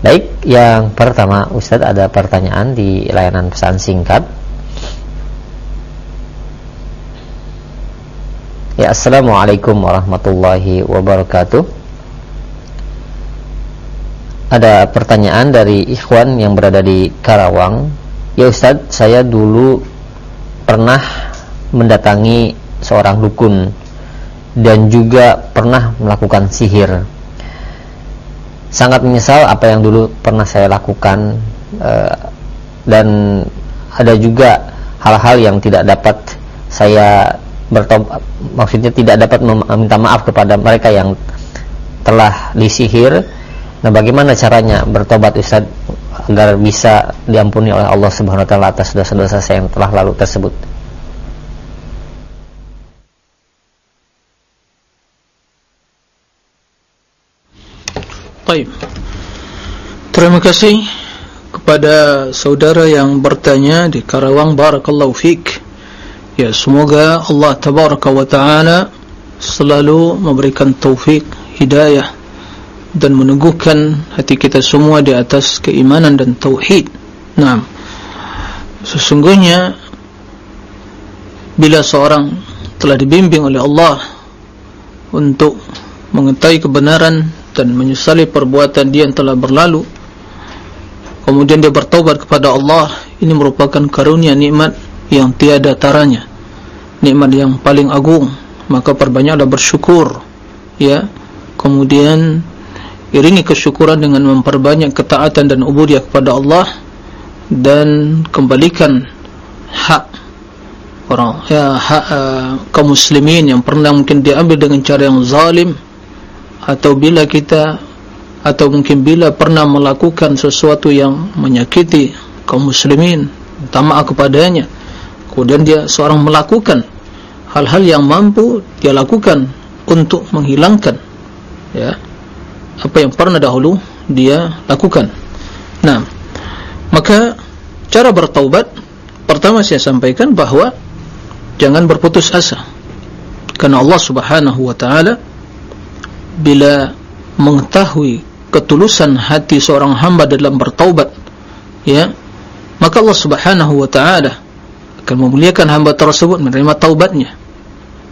Baik, yang pertama Ustadz ada pertanyaan di layanan pesan singkat. Ya, Assalamualaikum warahmatullahi wabarakatuh. Ada pertanyaan dari ikhwan yang berada di Karawang. Ya Ustadz saya dulu pernah mendatangi seorang dukun dan juga pernah melakukan sihir sangat menyesal apa yang dulu pernah saya lakukan uh, dan ada juga hal-hal yang tidak dapat saya bertobat maksudnya tidak dapat meminta maaf kepada mereka yang telah disihir Nah, bagaimana caranya bertobat Ustaz agar bisa diampuni oleh Allah Subhanahu wa taala atas dosa-dosa saya yang telah lalu tersebut? Baik. Terima kasih kepada saudara yang bertanya di Karawang barakallahu fik ya semoga Allah tabaraka wa taala selalu memberikan taufik hidayah dan meneguhkan hati kita semua di atas keimanan dan tauhid. Nah, sesungguhnya bila seorang telah dibimbing oleh Allah untuk mengetahui kebenaran dan menyesali perbuatan dia yang telah berlalu, kemudian dia bertobat kepada Allah, ini merupakan karunia nikmat yang tiada taranya, nikmat yang paling agung. Maka perbanyaklah bersyukur, ya. Kemudian iringi kesyukuran dengan memperbanyak ketaatan dan ubudiyah kepada Allah dan kembalikan hak orang ya hak uh, kaum muslimin yang pernah mungkin diambil dengan cara yang zalim atau bila kita atau mungkin bila pernah melakukan sesuatu yang menyakiti kaum muslimin minta kepadanya kemudian dia seorang melakukan hal-hal yang mampu dia lakukan untuk menghilangkan ya apa yang pernah dahulu dia lakukan. Nah, maka cara bertaubat pertama saya sampaikan bahawa jangan berputus asa. Karena Allah Subhanahu wa taala bila mengetahui ketulusan hati seorang hamba dalam bertaubat, ya, maka Allah Subhanahu wa taala akan memuliakan hamba tersebut menerima taubatnya.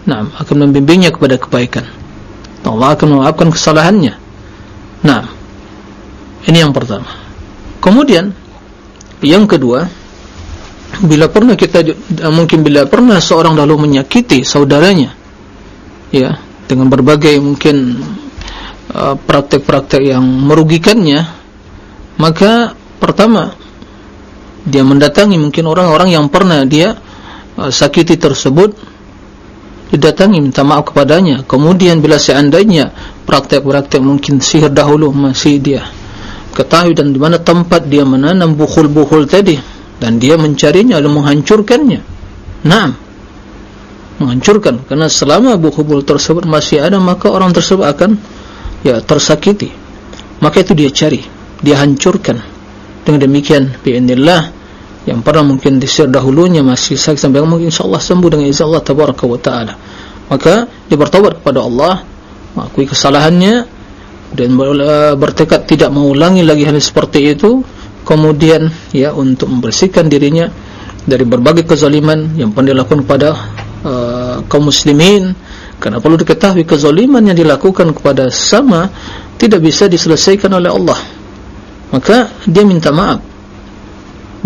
Nah, akan membimbingnya kepada kebaikan. Allah akan memaafkan kesalahannya. Nah, ini yang pertama. Kemudian yang kedua, bila pernah kita mungkin bila pernah seorang lalu menyakiti saudaranya, ya dengan berbagai mungkin uh, praktek-praktek uh, yang merugikannya, maka pertama dia mendatangi mungkin orang-orang yang pernah dia uh, sakiti tersebut didatangi minta maaf kepadanya. Kemudian bila seandainya praktek-praktek mungkin sihir dahulu masih dia ketahui dan di mana tempat dia menanam buhul-buhul tadi dan dia mencarinya lalu menghancurkannya. Nah menghancurkan. Karena selama buhul-buhul tersebut masih ada maka orang tersebut akan ya tersakiti. Maka itu dia cari dia hancurkan. Dengan demikian bi'inillah yang pernah mungkin disir dahulunya masih sakit sampai mungkin insyaAllah sembuh dengan izin Allah tabaraka wa ta'ala. Maka dia bertobat kepada Allah mengakui kesalahannya dan bertekad tidak mengulangi lagi hal seperti itu. Kemudian ya untuk membersihkan dirinya dari berbagai kezaliman yang pernah dilakukan kepada uh, kaum muslimin. Karena perlu diketahui kezaliman yang dilakukan kepada sama tidak bisa diselesaikan oleh Allah. Maka dia minta maaf.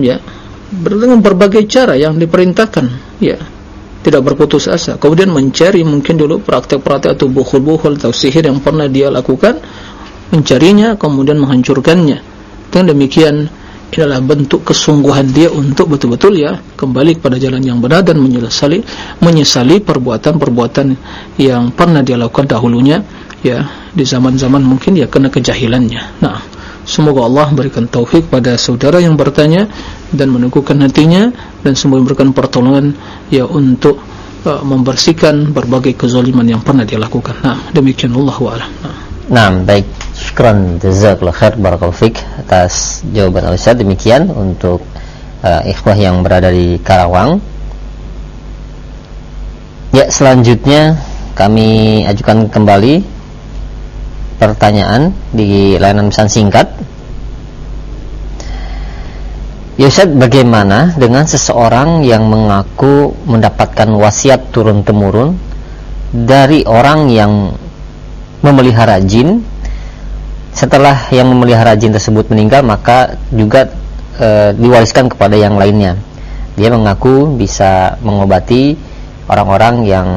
Ya. Dengan berbagai cara yang diperintahkan. Ya. Tidak berputus asa. Kemudian mencari mungkin dulu praktek-praktek atau buhul-buhul atau sihir yang pernah dia lakukan. Mencarinya kemudian menghancurkannya. Dengan demikian adalah bentuk kesungguhan dia untuk betul-betul ya kembali kepada jalan yang benar dan menyesali menyesali perbuatan-perbuatan yang pernah dia lakukan dahulunya ya di zaman-zaman mungkin ya kena kejahilannya nah Semoga Allah berikan taufik pada saudara yang bertanya dan meneguhkan hatinya dan semoga memberikan pertolongan ya untuk uh, membersihkan berbagai kezaliman yang pernah dia lakukan. Nah, demikian Allah wa'ala. Nah. Nah, baik. Syukran jazakallah khair barakallahu fik atas jawaban Ustaz. Demikian untuk uh, ikhwah yang berada di Karawang. Ya, selanjutnya kami ajukan kembali pertanyaan di layanan pesan singkat Yusuf bagaimana dengan seseorang yang mengaku mendapatkan wasiat turun-temurun dari orang yang memelihara jin. Setelah yang memelihara jin tersebut meninggal maka juga e, diwariskan kepada yang lainnya. Dia mengaku bisa mengobati orang-orang yang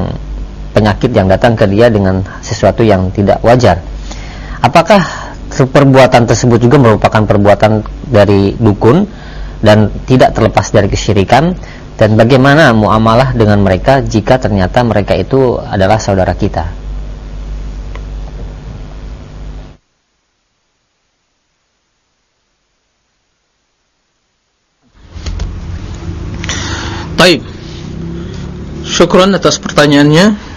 penyakit yang datang ke dia dengan sesuatu yang tidak wajar. Apakah perbuatan tersebut juga merupakan perbuatan dari dukun dan tidak terlepas dari kesyirikan? Dan bagaimana muamalah dengan mereka jika ternyata mereka itu adalah saudara kita Baik Syukran atas pertanyaannya.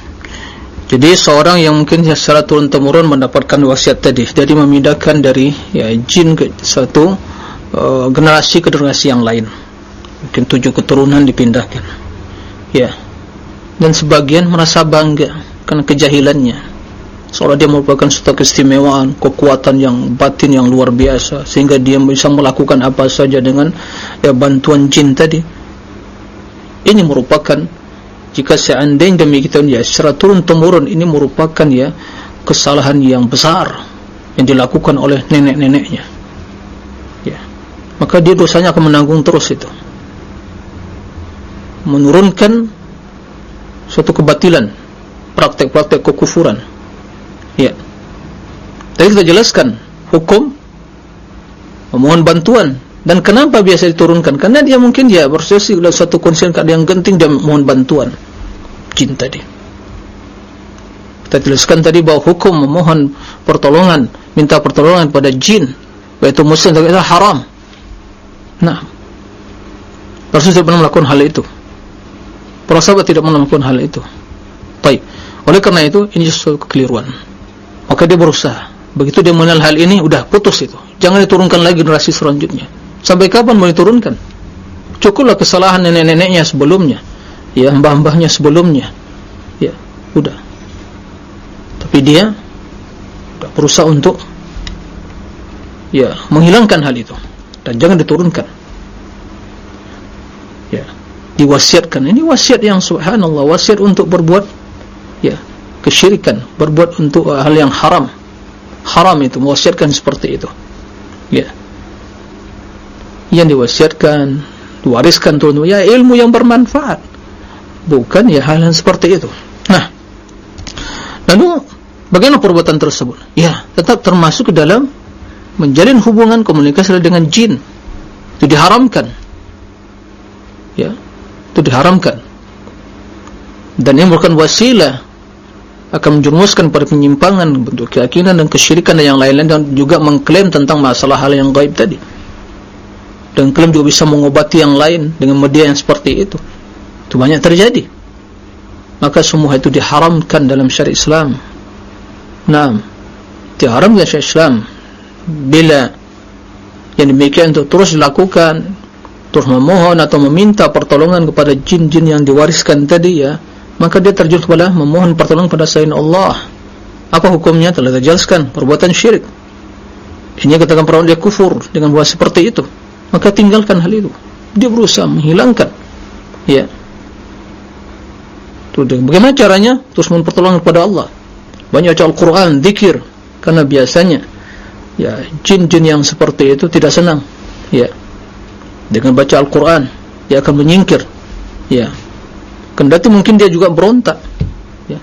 Jadi seorang yang mungkin secara turun-temurun mendapatkan wasiat tadi, jadi memindahkan dari ya, jin ke satu uh, generasi ke generasi yang lain. Mungkin tujuh keturunan dipindahkan. ya. Dan sebagian merasa bangga karena kejahilannya. Seolah dia merupakan suatu keistimewaan kekuatan yang batin yang luar biasa sehingga dia bisa melakukan apa saja dengan ya, bantuan jin tadi ini merupakan jika seandainya demikian ya secara turun temurun ini merupakan ya kesalahan yang besar yang dilakukan oleh nenek-neneknya. Ya. Maka dia dosanya akan menanggung terus itu. Menurunkan suatu kebatilan praktek-praktek kekufuran. Ya. Tadi kita jelaskan hukum memohon bantuan dan kenapa biasa diturunkan? Karena dia mungkin dia bersesi dalam satu kondisi yang genting dia mohon bantuan jin tadi. Kita jelaskan tadi bahawa hukum memohon pertolongan, minta pertolongan pada jin, baik itu muslim atau haram. Nah, Rasul tidak pernah melakukan hal itu. Para sahabat tidak pernah melakukan hal itu. Baik. Oleh karena itu, ini sesuatu kekeliruan maka dia berusaha begitu dia mengenal hal ini udah putus itu jangan diturunkan lagi generasi selanjutnya sampai kapan mau diturunkan cukuplah kesalahan nenek-neneknya sebelumnya. Ya mbah-mbahnya sebelumnya. Ya udah tapi dia udah berusaha untuk ya menghilangkan hal itu. Dan jangan diturunkan. Ya diwasiatkan. Ini wasiat yang subhanallah wasiat untuk berbuat ya kesyirikan. Berbuat untuk hal yang haram. Haram itu mewasiatkan seperti itu. Ya yang diwasiatkan diwariskan turun ya ilmu yang bermanfaat. Bukan ya hal yang seperti itu. Nah lalu bagaimana perbuatan tersebut? Ya tetap termasuk ke dalam menjalin hubungan komunikasi dengan jin. Itu diharamkan. Ya itu diharamkan. Dan ini merupakan wasilah akan menjerumuskan pada penyimpangan bentuk keyakinan dan kesyirikan dan yang lain-lain dan juga mengklaim tentang masalah hal yang gaib tadi dan klaim juga bisa mengobati yang lain dengan media yang seperti itu itu banyak terjadi. Maka semua itu diharamkan dalam syariat Islam. Nah diharamkan syariat Islam. Bila yang demikian itu terus dilakukan terus memohon atau meminta pertolongan kepada jin-jin yang diwariskan tadi ya maka dia terjun kepada memohon pertolongan kepada selain Allah. Apa hukumnya? Telah dijelaskan perbuatan syirik. Ini katakan perawan dia kufur dengan buah seperti itu maka tinggalkan hal itu. Dia berusaha menghilangkan. Ya. Bagaimana caranya? Terus mohon pertolongan kepada Allah. Banyak baca Al-Quran, zikir. Karena biasanya ya jin-jin yang seperti itu tidak senang. Ya. Dengan baca Al-Quran dia akan menyingkir. Ya. Kendati mungkin dia juga berontak. Ya.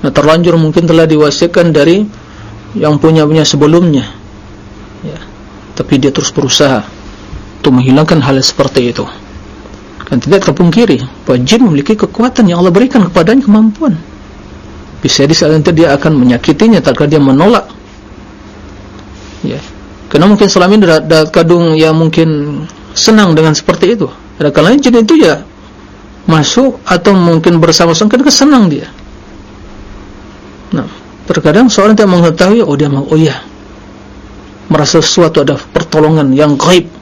nah terlanjur mungkin telah diwasikan dari yang punya-punya sebelumnya. Ya. tapi dia terus berusaha untuk menghilangkan hal seperti itu. Dan tidak terpungkiri bahwa jin memiliki kekuatan yang Allah berikan kepadanya kemampuan. Bisa di saat itu dia akan menyakitinya tak dia menolak. Ya. Karena mungkin selama ini ada kadung yang mungkin senang dengan seperti itu. Ada kalanya jin itu ya masuk atau mungkin bersama-sama kan senang dia. Nah terkadang seorang tidak mengetahui oh dia mau oh iya. Merasa sesuatu ada pertolongan yang gaib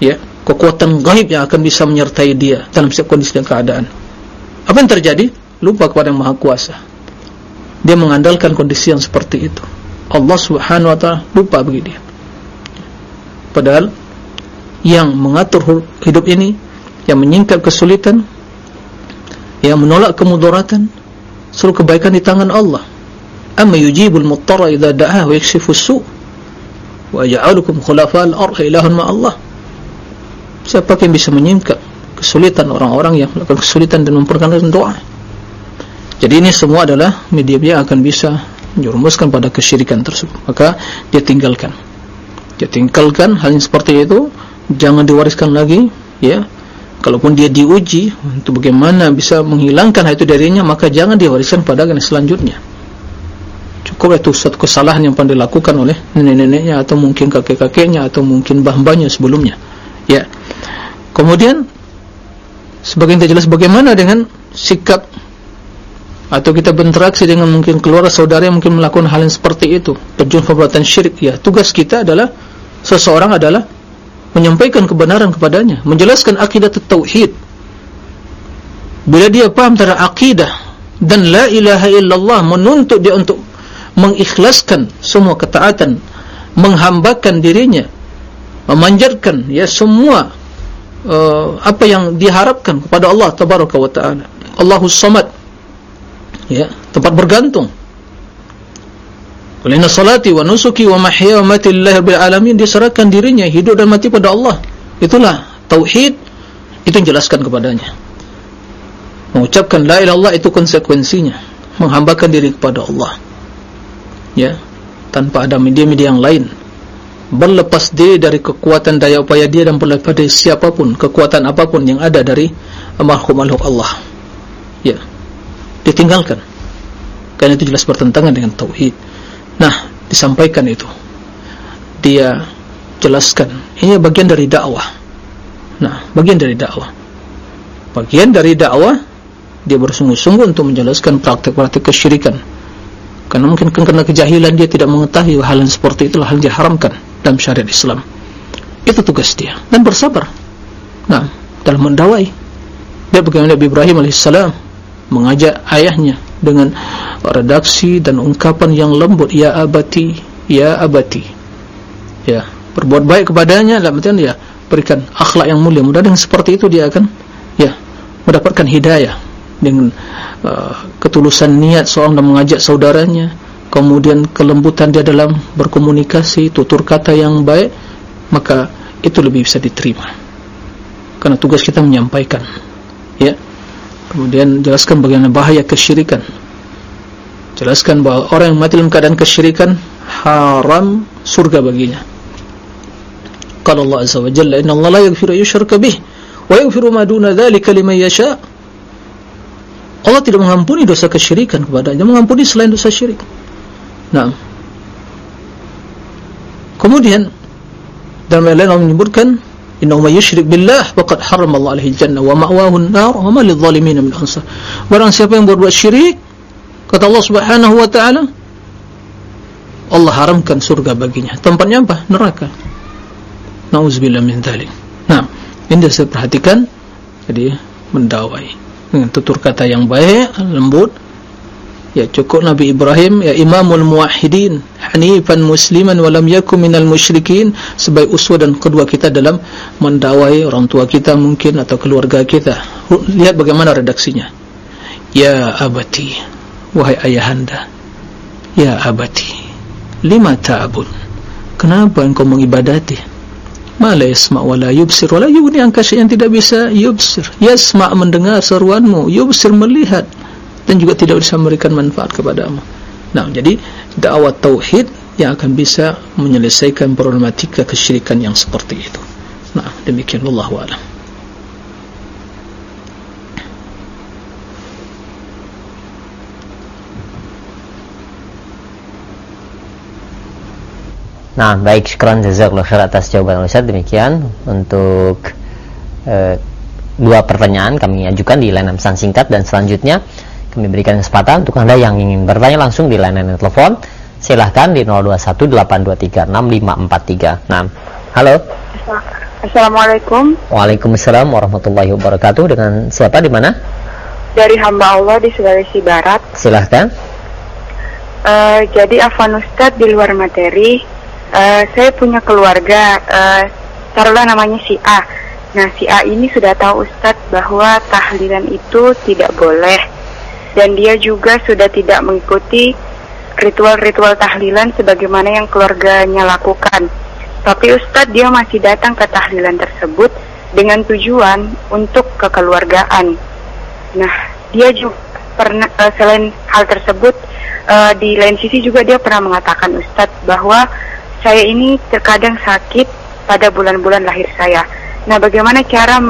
ya kekuatan gaib yang akan bisa menyertai dia dalam setiap kondisi dan keadaan. Apa yang terjadi? Lupa kepada yang maha kuasa. Dia mengandalkan kondisi yang seperti itu. Allah subhanahu wa ta'ala lupa bagi dia. Padahal yang mengatur hidup ini yang menyingkap kesulitan yang menolak kemudaratan seluruh kebaikan di tangan Allah. Amma yujibul muttara idha da'ah wa yakshifu su' wa ja'alukum khulafal arha ilahun ma'allah siapa yang bisa menyingkap kesulitan orang-orang yang melakukan kesulitan dan memperkenalkan doa? Jadi ini semua adalah media yang akan bisa menjurumuskan pada kesyirikan tersebut. Maka dia tinggalkan. Dia tinggalkan hal yang seperti itu jangan diwariskan lagi ya. Kalaupun dia diuji untuk bagaimana bisa menghilangkan hal itu darinya maka jangan diwariskan pada generasi selanjutnya. Cukup itu satu kesalahan yang pernah dilakukan oleh nenek-neneknya atau mungkin kakek-kakeknya atau mungkin bah-bahnya sebelumnya ya. Kemudian sebagian kita jelas bagaimana dengan sikap atau kita berinteraksi dengan mungkin keluarga saudara yang mungkin melakukan hal yang seperti itu terjun perbuatan syirik. Ya tugas kita adalah seseorang adalah menyampaikan kebenaran kepadanya menjelaskan akidah tauhid. Bila dia paham tentang akidah dan la ilaha illallah menuntut dia untuk mengikhlaskan semua ketaatan menghambakan dirinya memanjatkan ya semua uh, apa yang diharapkan kepada Allah tabaraka wa taala Allahus samad ya tempat bergantung Kulina salati wa nusuki wa mahya wa mati lillahi alamin diserahkan dirinya hidup dan mati pada Allah. Itulah tauhid itu jelaskan kepadanya. Mengucapkan la ilaha illallah itu konsekuensinya menghambakan diri kepada Allah. Ya, tanpa ada media-media yang lain. Berlepas diri dari kekuatan daya upaya dia dan berlepas dari siapapun, kekuatan apapun yang ada dari makhluk-makhluk Allah. Ya. Ditinggalkan. Karena itu jelas bertentangan dengan tauhid. Nah, disampaikan itu. Dia jelaskan, ini bagian dari dakwah. Nah, bagian dari dakwah. Bagian dari dakwah, dia bersungguh-sungguh untuk menjelaskan praktik-praktik kesyirikan. Karena mungkin karena kejahilan dia tidak mengetahui hal yang seperti itulah hal yang diharamkan dalam syariat Islam. Itu tugas dia. Dan bersabar. Nah, dalam mendawai. Dia bagaimana Nabi Ibrahim AS mengajak ayahnya dengan redaksi dan ungkapan yang lembut ya abati ya abati ya berbuat baik kepadanya dalam artian ya berikan akhlak yang mulia mudah dengan seperti itu dia akan ya mendapatkan hidayah dengan uh, ketulusan niat seorang dan mengajak saudaranya kemudian kelembutan dia dalam berkomunikasi tutur kata yang baik maka itu lebih bisa diterima. Karena tugas kita menyampaikan ya. Kemudian jelaskan bagaimana bahaya kesyirikan. Jelaskan bahawa orang yang mati dalam keadaan kesyirikan haram surga baginya. Qala Allah azza wa jalla inna Allah la yaghfiru yushraka bih wa yaghfiru ma duna dhalika liman yasha. Allah tidak mengampuni dosa kesyirikan kepadanya mengampuni selain dosa syirik nah kemudian dalam ayat lain Allah menyebutkan inna umma yushrik billah waqad haram Allah alaihi jannah wa ma'wahu an-nar wa ma lidh-dhalimin min ansar barang siapa yang berbuat syirik Kata Allah Subhanahu wa taala Allah haramkan surga baginya. Tempatnya apa? Neraka. Nauzubillah min dzalik. Nah, ini saya perhatikan jadi mendawai dengan tutur kata yang baik, lembut. Ya cukup Nabi Ibrahim ya Imamul Muwahhidin, hanifan musliman wa lam yakun minal musyrikin sebagai uswah dan kedua kita dalam mendawai orang tua kita mungkin atau keluarga kita. Lihat bagaimana redaksinya. Ya abati Wahai ayahanda. Ya abati Lima ta'abun Kenapa engkau mengibadati? Mala yasma' wala yubsir. Wala yubni angkasa yang tidak bisa yubsir. Yasma' mendengar seruanmu Yubsir melihat Dan juga tidak bisa memberikan manfaat kepadamu Nah jadi dakwah tauhid Yang akan bisa menyelesaikan problematika kesyirikan yang seperti itu. Nah demikian Allah wa'alam Nah, baik syukran jazakallahu khair atas jawaban Ustaz. Demikian untuk e, dua pertanyaan kami ajukan di layanan pesan singkat dan selanjutnya kami berikan kesempatan untuk Anda yang ingin bertanya langsung di layanan telepon. Silahkan di 0218236543. Nah, halo. Assalamualaikum. Waalaikumsalam warahmatullahi wabarakatuh. Dengan siapa di mana? Dari hamba Allah di Sulawesi Barat. Silahkan. Uh, jadi Afan Ustadz di luar materi uh, saya punya keluarga uh, taruhlah namanya si A nah si A ini sudah tahu Ustadz bahwa tahlilan itu tidak boleh dan dia juga sudah tidak mengikuti ritual-ritual tahlilan sebagaimana yang keluarganya lakukan tapi Ustadz dia masih datang ke tahlilan tersebut dengan tujuan untuk kekeluargaan nah dia juga pernah uh, selain hal tersebut uh, di lain sisi juga dia pernah mengatakan Ustadz bahwa saya ini terkadang sakit pada bulan-bulan lahir saya. Nah, bagaimana cara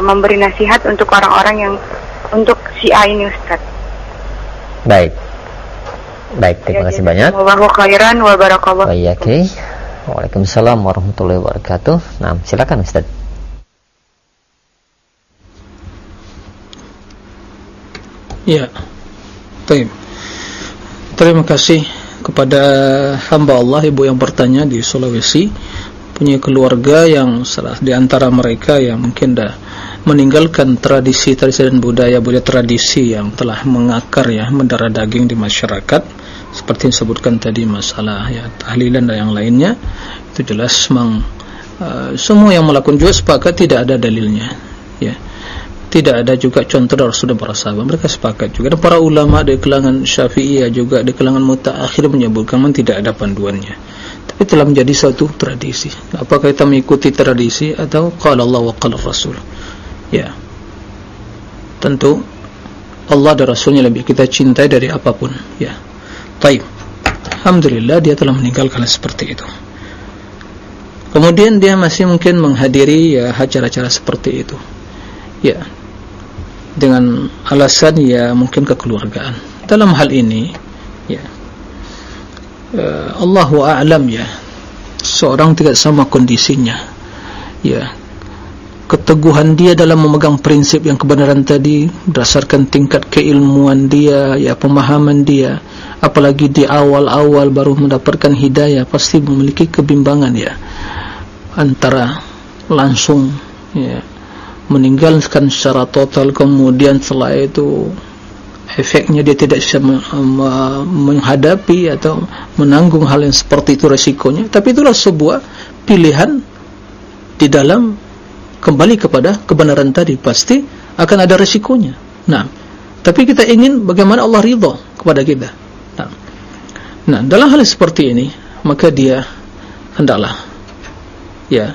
memberi nasihat untuk orang-orang yang untuk si A ini, Ustaz? Baik. Baik, terima ya, kasih banyak. Wallahu khairan wa barakallahu. Baik, oke. Waalaikumsalam warahmatullahi wabarakatuh. Nah, silakan Ustaz. Ya. Baik. Terima kasih kepada hamba Allah ibu yang bertanya di Sulawesi punya keluarga yang salah di antara mereka yang mungkin dah meninggalkan tradisi-tradisi dan budaya-budaya tradisi yang telah mengakar ya mendarah daging di masyarakat. Seperti yang disebutkan tadi masalah ya tahlilan dan yang lainnya. Itu jelas memang uh, semua yang melakukan juga sepakat tidak ada dalilnya ya. Tidak ada juga contoh dari Rasulullah para sahabat. Mereka sepakat juga. Dan para ulama di kalangan syafi'iyah juga di kalangan mutaakhir menyebutkan memang tidak ada panduannya. Tapi telah menjadi suatu tradisi. Apakah kita mengikuti tradisi atau qala Allah wa qala Rasul ya. Tentu Allah dan Rasulnya lebih kita cintai dari apapun. Ya. Taib. Alhamdulillah dia telah meninggalkan seperti itu. Kemudian dia masih mungkin menghadiri ya acara-acara seperti itu. Ya. Dengan alasan ya mungkin kekeluargaan. Dalam hal ini ya uh, Allahu a'lam ya. Seorang tidak sama kondisinya. Ya keteguhan dia dalam memegang prinsip yang kebenaran tadi berdasarkan tingkat keilmuan dia ya pemahaman dia. Apalagi di awal-awal baru mendapatkan hidayah pasti memiliki kebimbangan ya antara langsung ya meninggalkan secara total. Kemudian setelah itu efeknya dia tidak bisa menghadapi atau menanggung hal yang seperti itu resikonya. Tapi itulah sebuah pilihan di dalam kembali kepada kebenaran tadi pasti akan ada resikonya. Nah tapi kita ingin bagaimana Allah ridha kepada kita. Nah, nah dalam hal seperti ini maka dia hendaklah ya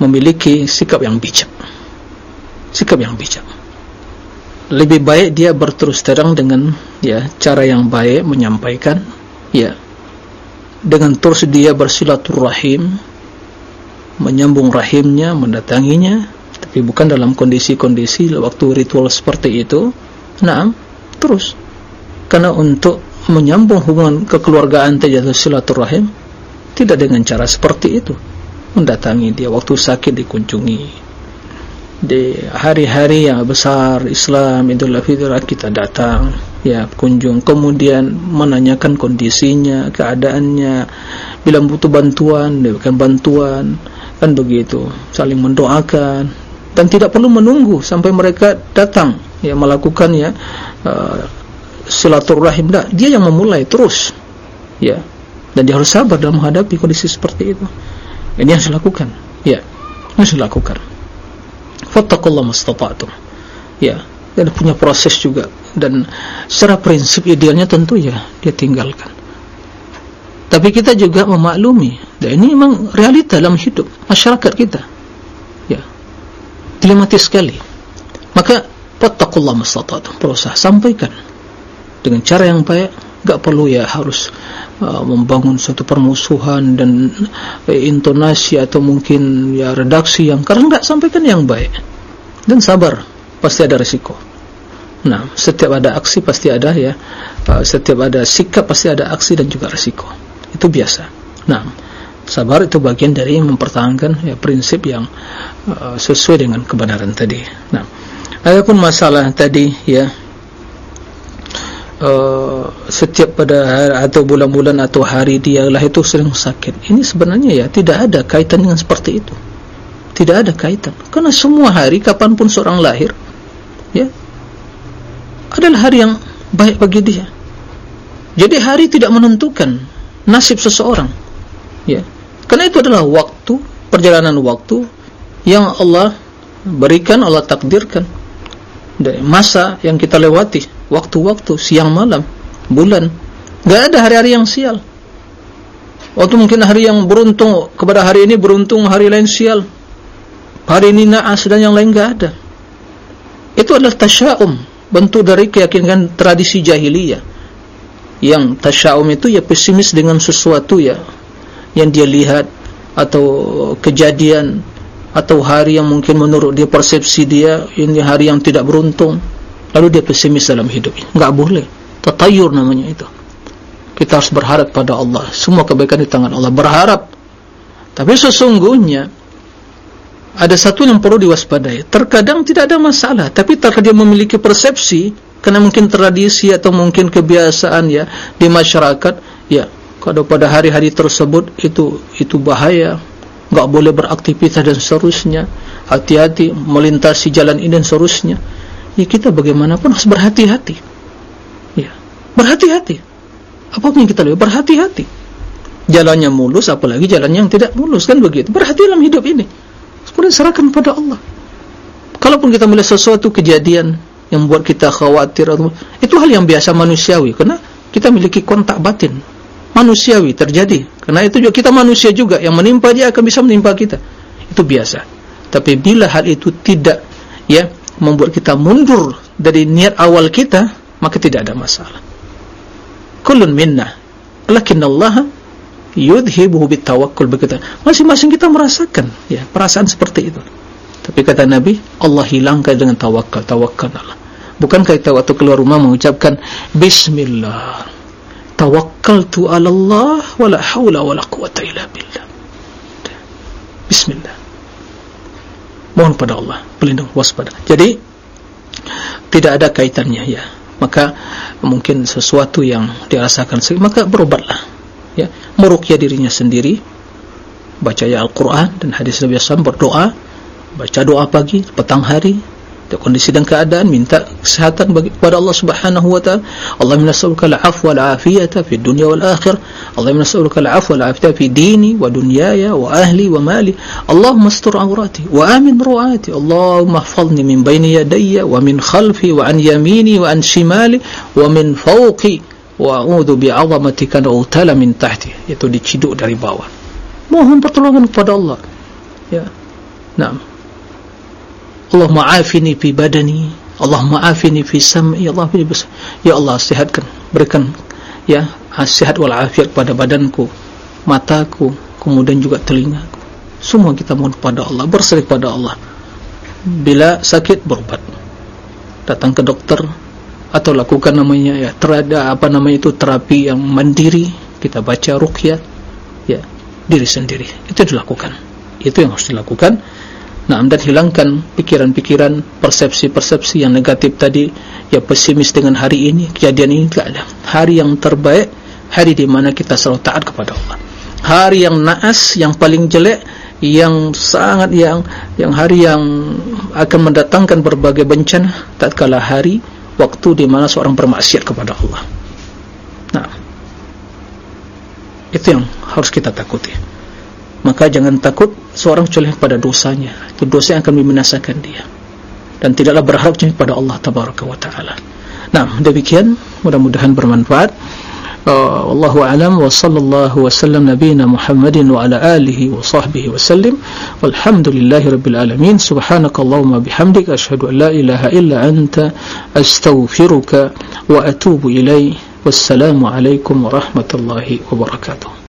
memiliki sikap yang bijak. Sikap yang bijak. Lebih baik dia berterus terang dengan ya cara yang baik menyampaikan ya dengan terus dia bersilaturahim menyambung rahimnya, mendatanginya tapi bukan dalam kondisi-kondisi waktu ritual seperti itu. Nah, terus. Karena untuk menyambung hubungan kekeluargaan terjatuh silaturahim tidak dengan cara seperti itu. Mendatangi dia waktu sakit dikunjungi. Di hari-hari yang besar Islam Idul Fitri kita datang. Ya kunjung. Kemudian menanyakan kondisinya keadaannya. Bila butuh bantuan diberikan bantuan kan begitu saling mendoakan. Dan tidak perlu menunggu sampai mereka datang ya melakukan ya uh, silaturahim. Dah dia yang memulai terus ya. Dan dia harus sabar dalam menghadapi kondisi seperti itu. Ini yang saya lakukan ya. Ini saya lakukan fattakullah mustata'atum ya. Dan punya proses juga. Dan secara prinsip idealnya tentu ya dia tinggalkan tapi kita juga memaklumi dan ini memang realita dalam hidup masyarakat kita. Ya. Dilematis sekali. Maka fattakullah mustata'atum berusaha sampaikan. Dengan cara yang baik tak perlu ya harus uh, membangun suatu permusuhan dan uh, intonasi atau mungkin ya redaksi yang karena tak sampaikan yang baik. Dan sabar pasti ada risiko nah setiap ada aksi pasti ada ya. Uh, setiap ada sikap pasti ada aksi dan juga risiko itu biasa. Nah, sabar itu bagian dari mempertahankan ya prinsip yang uh, sesuai dengan kebenaran tadi. Nah, adapun masalah tadi ya uh, setiap pada hari, atau bulan-bulan atau hari dia lah itu sering sakit. Ini sebenarnya ya tidak ada kaitan dengan seperti itu. Tidak ada kaitan. Karena semua hari kapanpun seorang lahir ya adalah hari yang baik bagi dia. Jadi hari tidak menentukan nasib seseorang. Ya. Karena itu adalah waktu perjalanan waktu yang Allah berikan Allah takdirkan. Dari masa yang kita lewati waktu-waktu siang malam bulan. Enggak ada hari-hari yang sial. Waktu mungkin hari yang beruntung kepada hari ini beruntung hari lain sial. Hari ini naas dan yang lain enggak ada. Itu adalah tasya'um bentuk dari keyakinan tradisi jahiliyah yang tasya'um itu ya pesimis dengan sesuatu ya. Yang dia lihat atau kejadian atau hari yang mungkin menurut dia persepsi dia ini hari yang tidak beruntung. Lalu dia pesimis dalam hidupnya enggak boleh. Tatayur namanya itu. Kita harus berharap pada Allah. Semua kebaikan di tangan Allah. Berharap. Tapi sesungguhnya ada satu yang perlu diwaspadai. Terkadang tidak ada masalah tapi terkadang dia memiliki persepsi karena mungkin tradisi atau mungkin kebiasaan ya di masyarakat ya kalau pada hari-hari tersebut itu itu bahaya nggak boleh beraktivitas dan seterusnya hati-hati melintasi jalan ini dan seterusnya. Ya kita bagaimanapun harus berhati-hati. Ya berhati-hati. Apapun yang kita lihat? Berhati-hati. Jalannya mulus apalagi jalannya yang tidak mulus kan begitu? Berhati dalam hidup ini kemudian serahkan pada Allah. Kalaupun kita melihat sesuatu kejadian yang membuat kita khawatir itu hal yang biasa manusiawi. Karena kita memiliki kontak batin. Manusiawi terjadi. Karena itu juga kita manusia juga. Yang menimpa dia akan bisa menimpa kita. Itu biasa. Tapi bila hal itu tidak ya membuat kita mundur dari niat awal kita maka tidak ada masalah. Kullun minna. Lakin Allah yudhibuhu bitawakkul begitu masing-masing kita merasakan ya perasaan seperti itu. Tapi kata Nabi Allah hilangkan dengan tawakal tawakal Allah. Bukankah kita waktu keluar rumah mengucapkan bismillah tawakkaltu ala Allah wala hawla wala quwata illa billah. Bismillah. Mohon pada Allah pelindung waspada. Jadi tidak ada kaitannya ya. Maka mungkin sesuatu yang dirasakan maka berobatlah ya meruqyah dirinya sendiri baca ya Al-Qur'an dan hadis Nabi SAW berdoa baca doa pagi petang hari di kondisi dan keadaan minta kesehatan bagi kepada Allah Subhanahu wa taala. Allah minas'aluka al-'afwa wal-'afiyata fi dunya wal akhir Allah minas'aluka al-'afwa wal-'afiyata fi dini wa dunyaya wa ahli wa mali. Allahumma astur awrati wa amin ru'ati. Allahumma ihfazni min bayni yadayya wa min khalfi wa an yamini wa an shimali wa min fawqi wa a'udzu bi'azamatika an utala min tahti. Itu diciduk dari bawah. Mohon pertolongan kepada Allah. Ya. Na'am. Allah ma'afini fi badani. Allah ma'afini fi sam'i. Allah fi ya Allah sihatkan berikan ya sihat wal afiat pada badanku mataku kemudian juga telingaku. Semua kita mohon kepada Allah berserah kepada Allah. Bila sakit berobat datang ke dokter atau lakukan namanya ya terada apa namanya itu terapi yang mandiri. Kita baca ruqyah ya diri sendiri. Itu dilakukan. Itu yang harus dilakukan. Nah dan hilangkan pikiran-pikiran persepsi-persepsi yang negatif tadi ya pesimis dengan hari ini kejadian ini tidak ada. Hari yang terbaik hari di mana kita selalu taat kepada Allah. Hari yang naas yang paling jelek yang sangat yang yang hari yang akan mendatangkan berbagai bencana tatkala hari waktu di mana seorang bermaksiat kepada Allah. Nah, itu yang harus kita takuti. Maka jangan takut seorang kecuali pada dosanya. Itu dosa yang akan membinasakan dia. Dan tidaklah berharap kepada Allah Taala. Nah, demikian mudah-mudahan bermanfaat. Uh, wallahu alam wa sallallahu wa sallam nabiyina Muhammadin wa ala alihi wa sahbihi wa sallim walhamdulillahi rabbil alamin subhanakallahumma bihamdika ashhadu an la ilaha illa anta astaghfiruka wa atubu ilayk wassalamu alaikum warahmatullahi wabarakatuh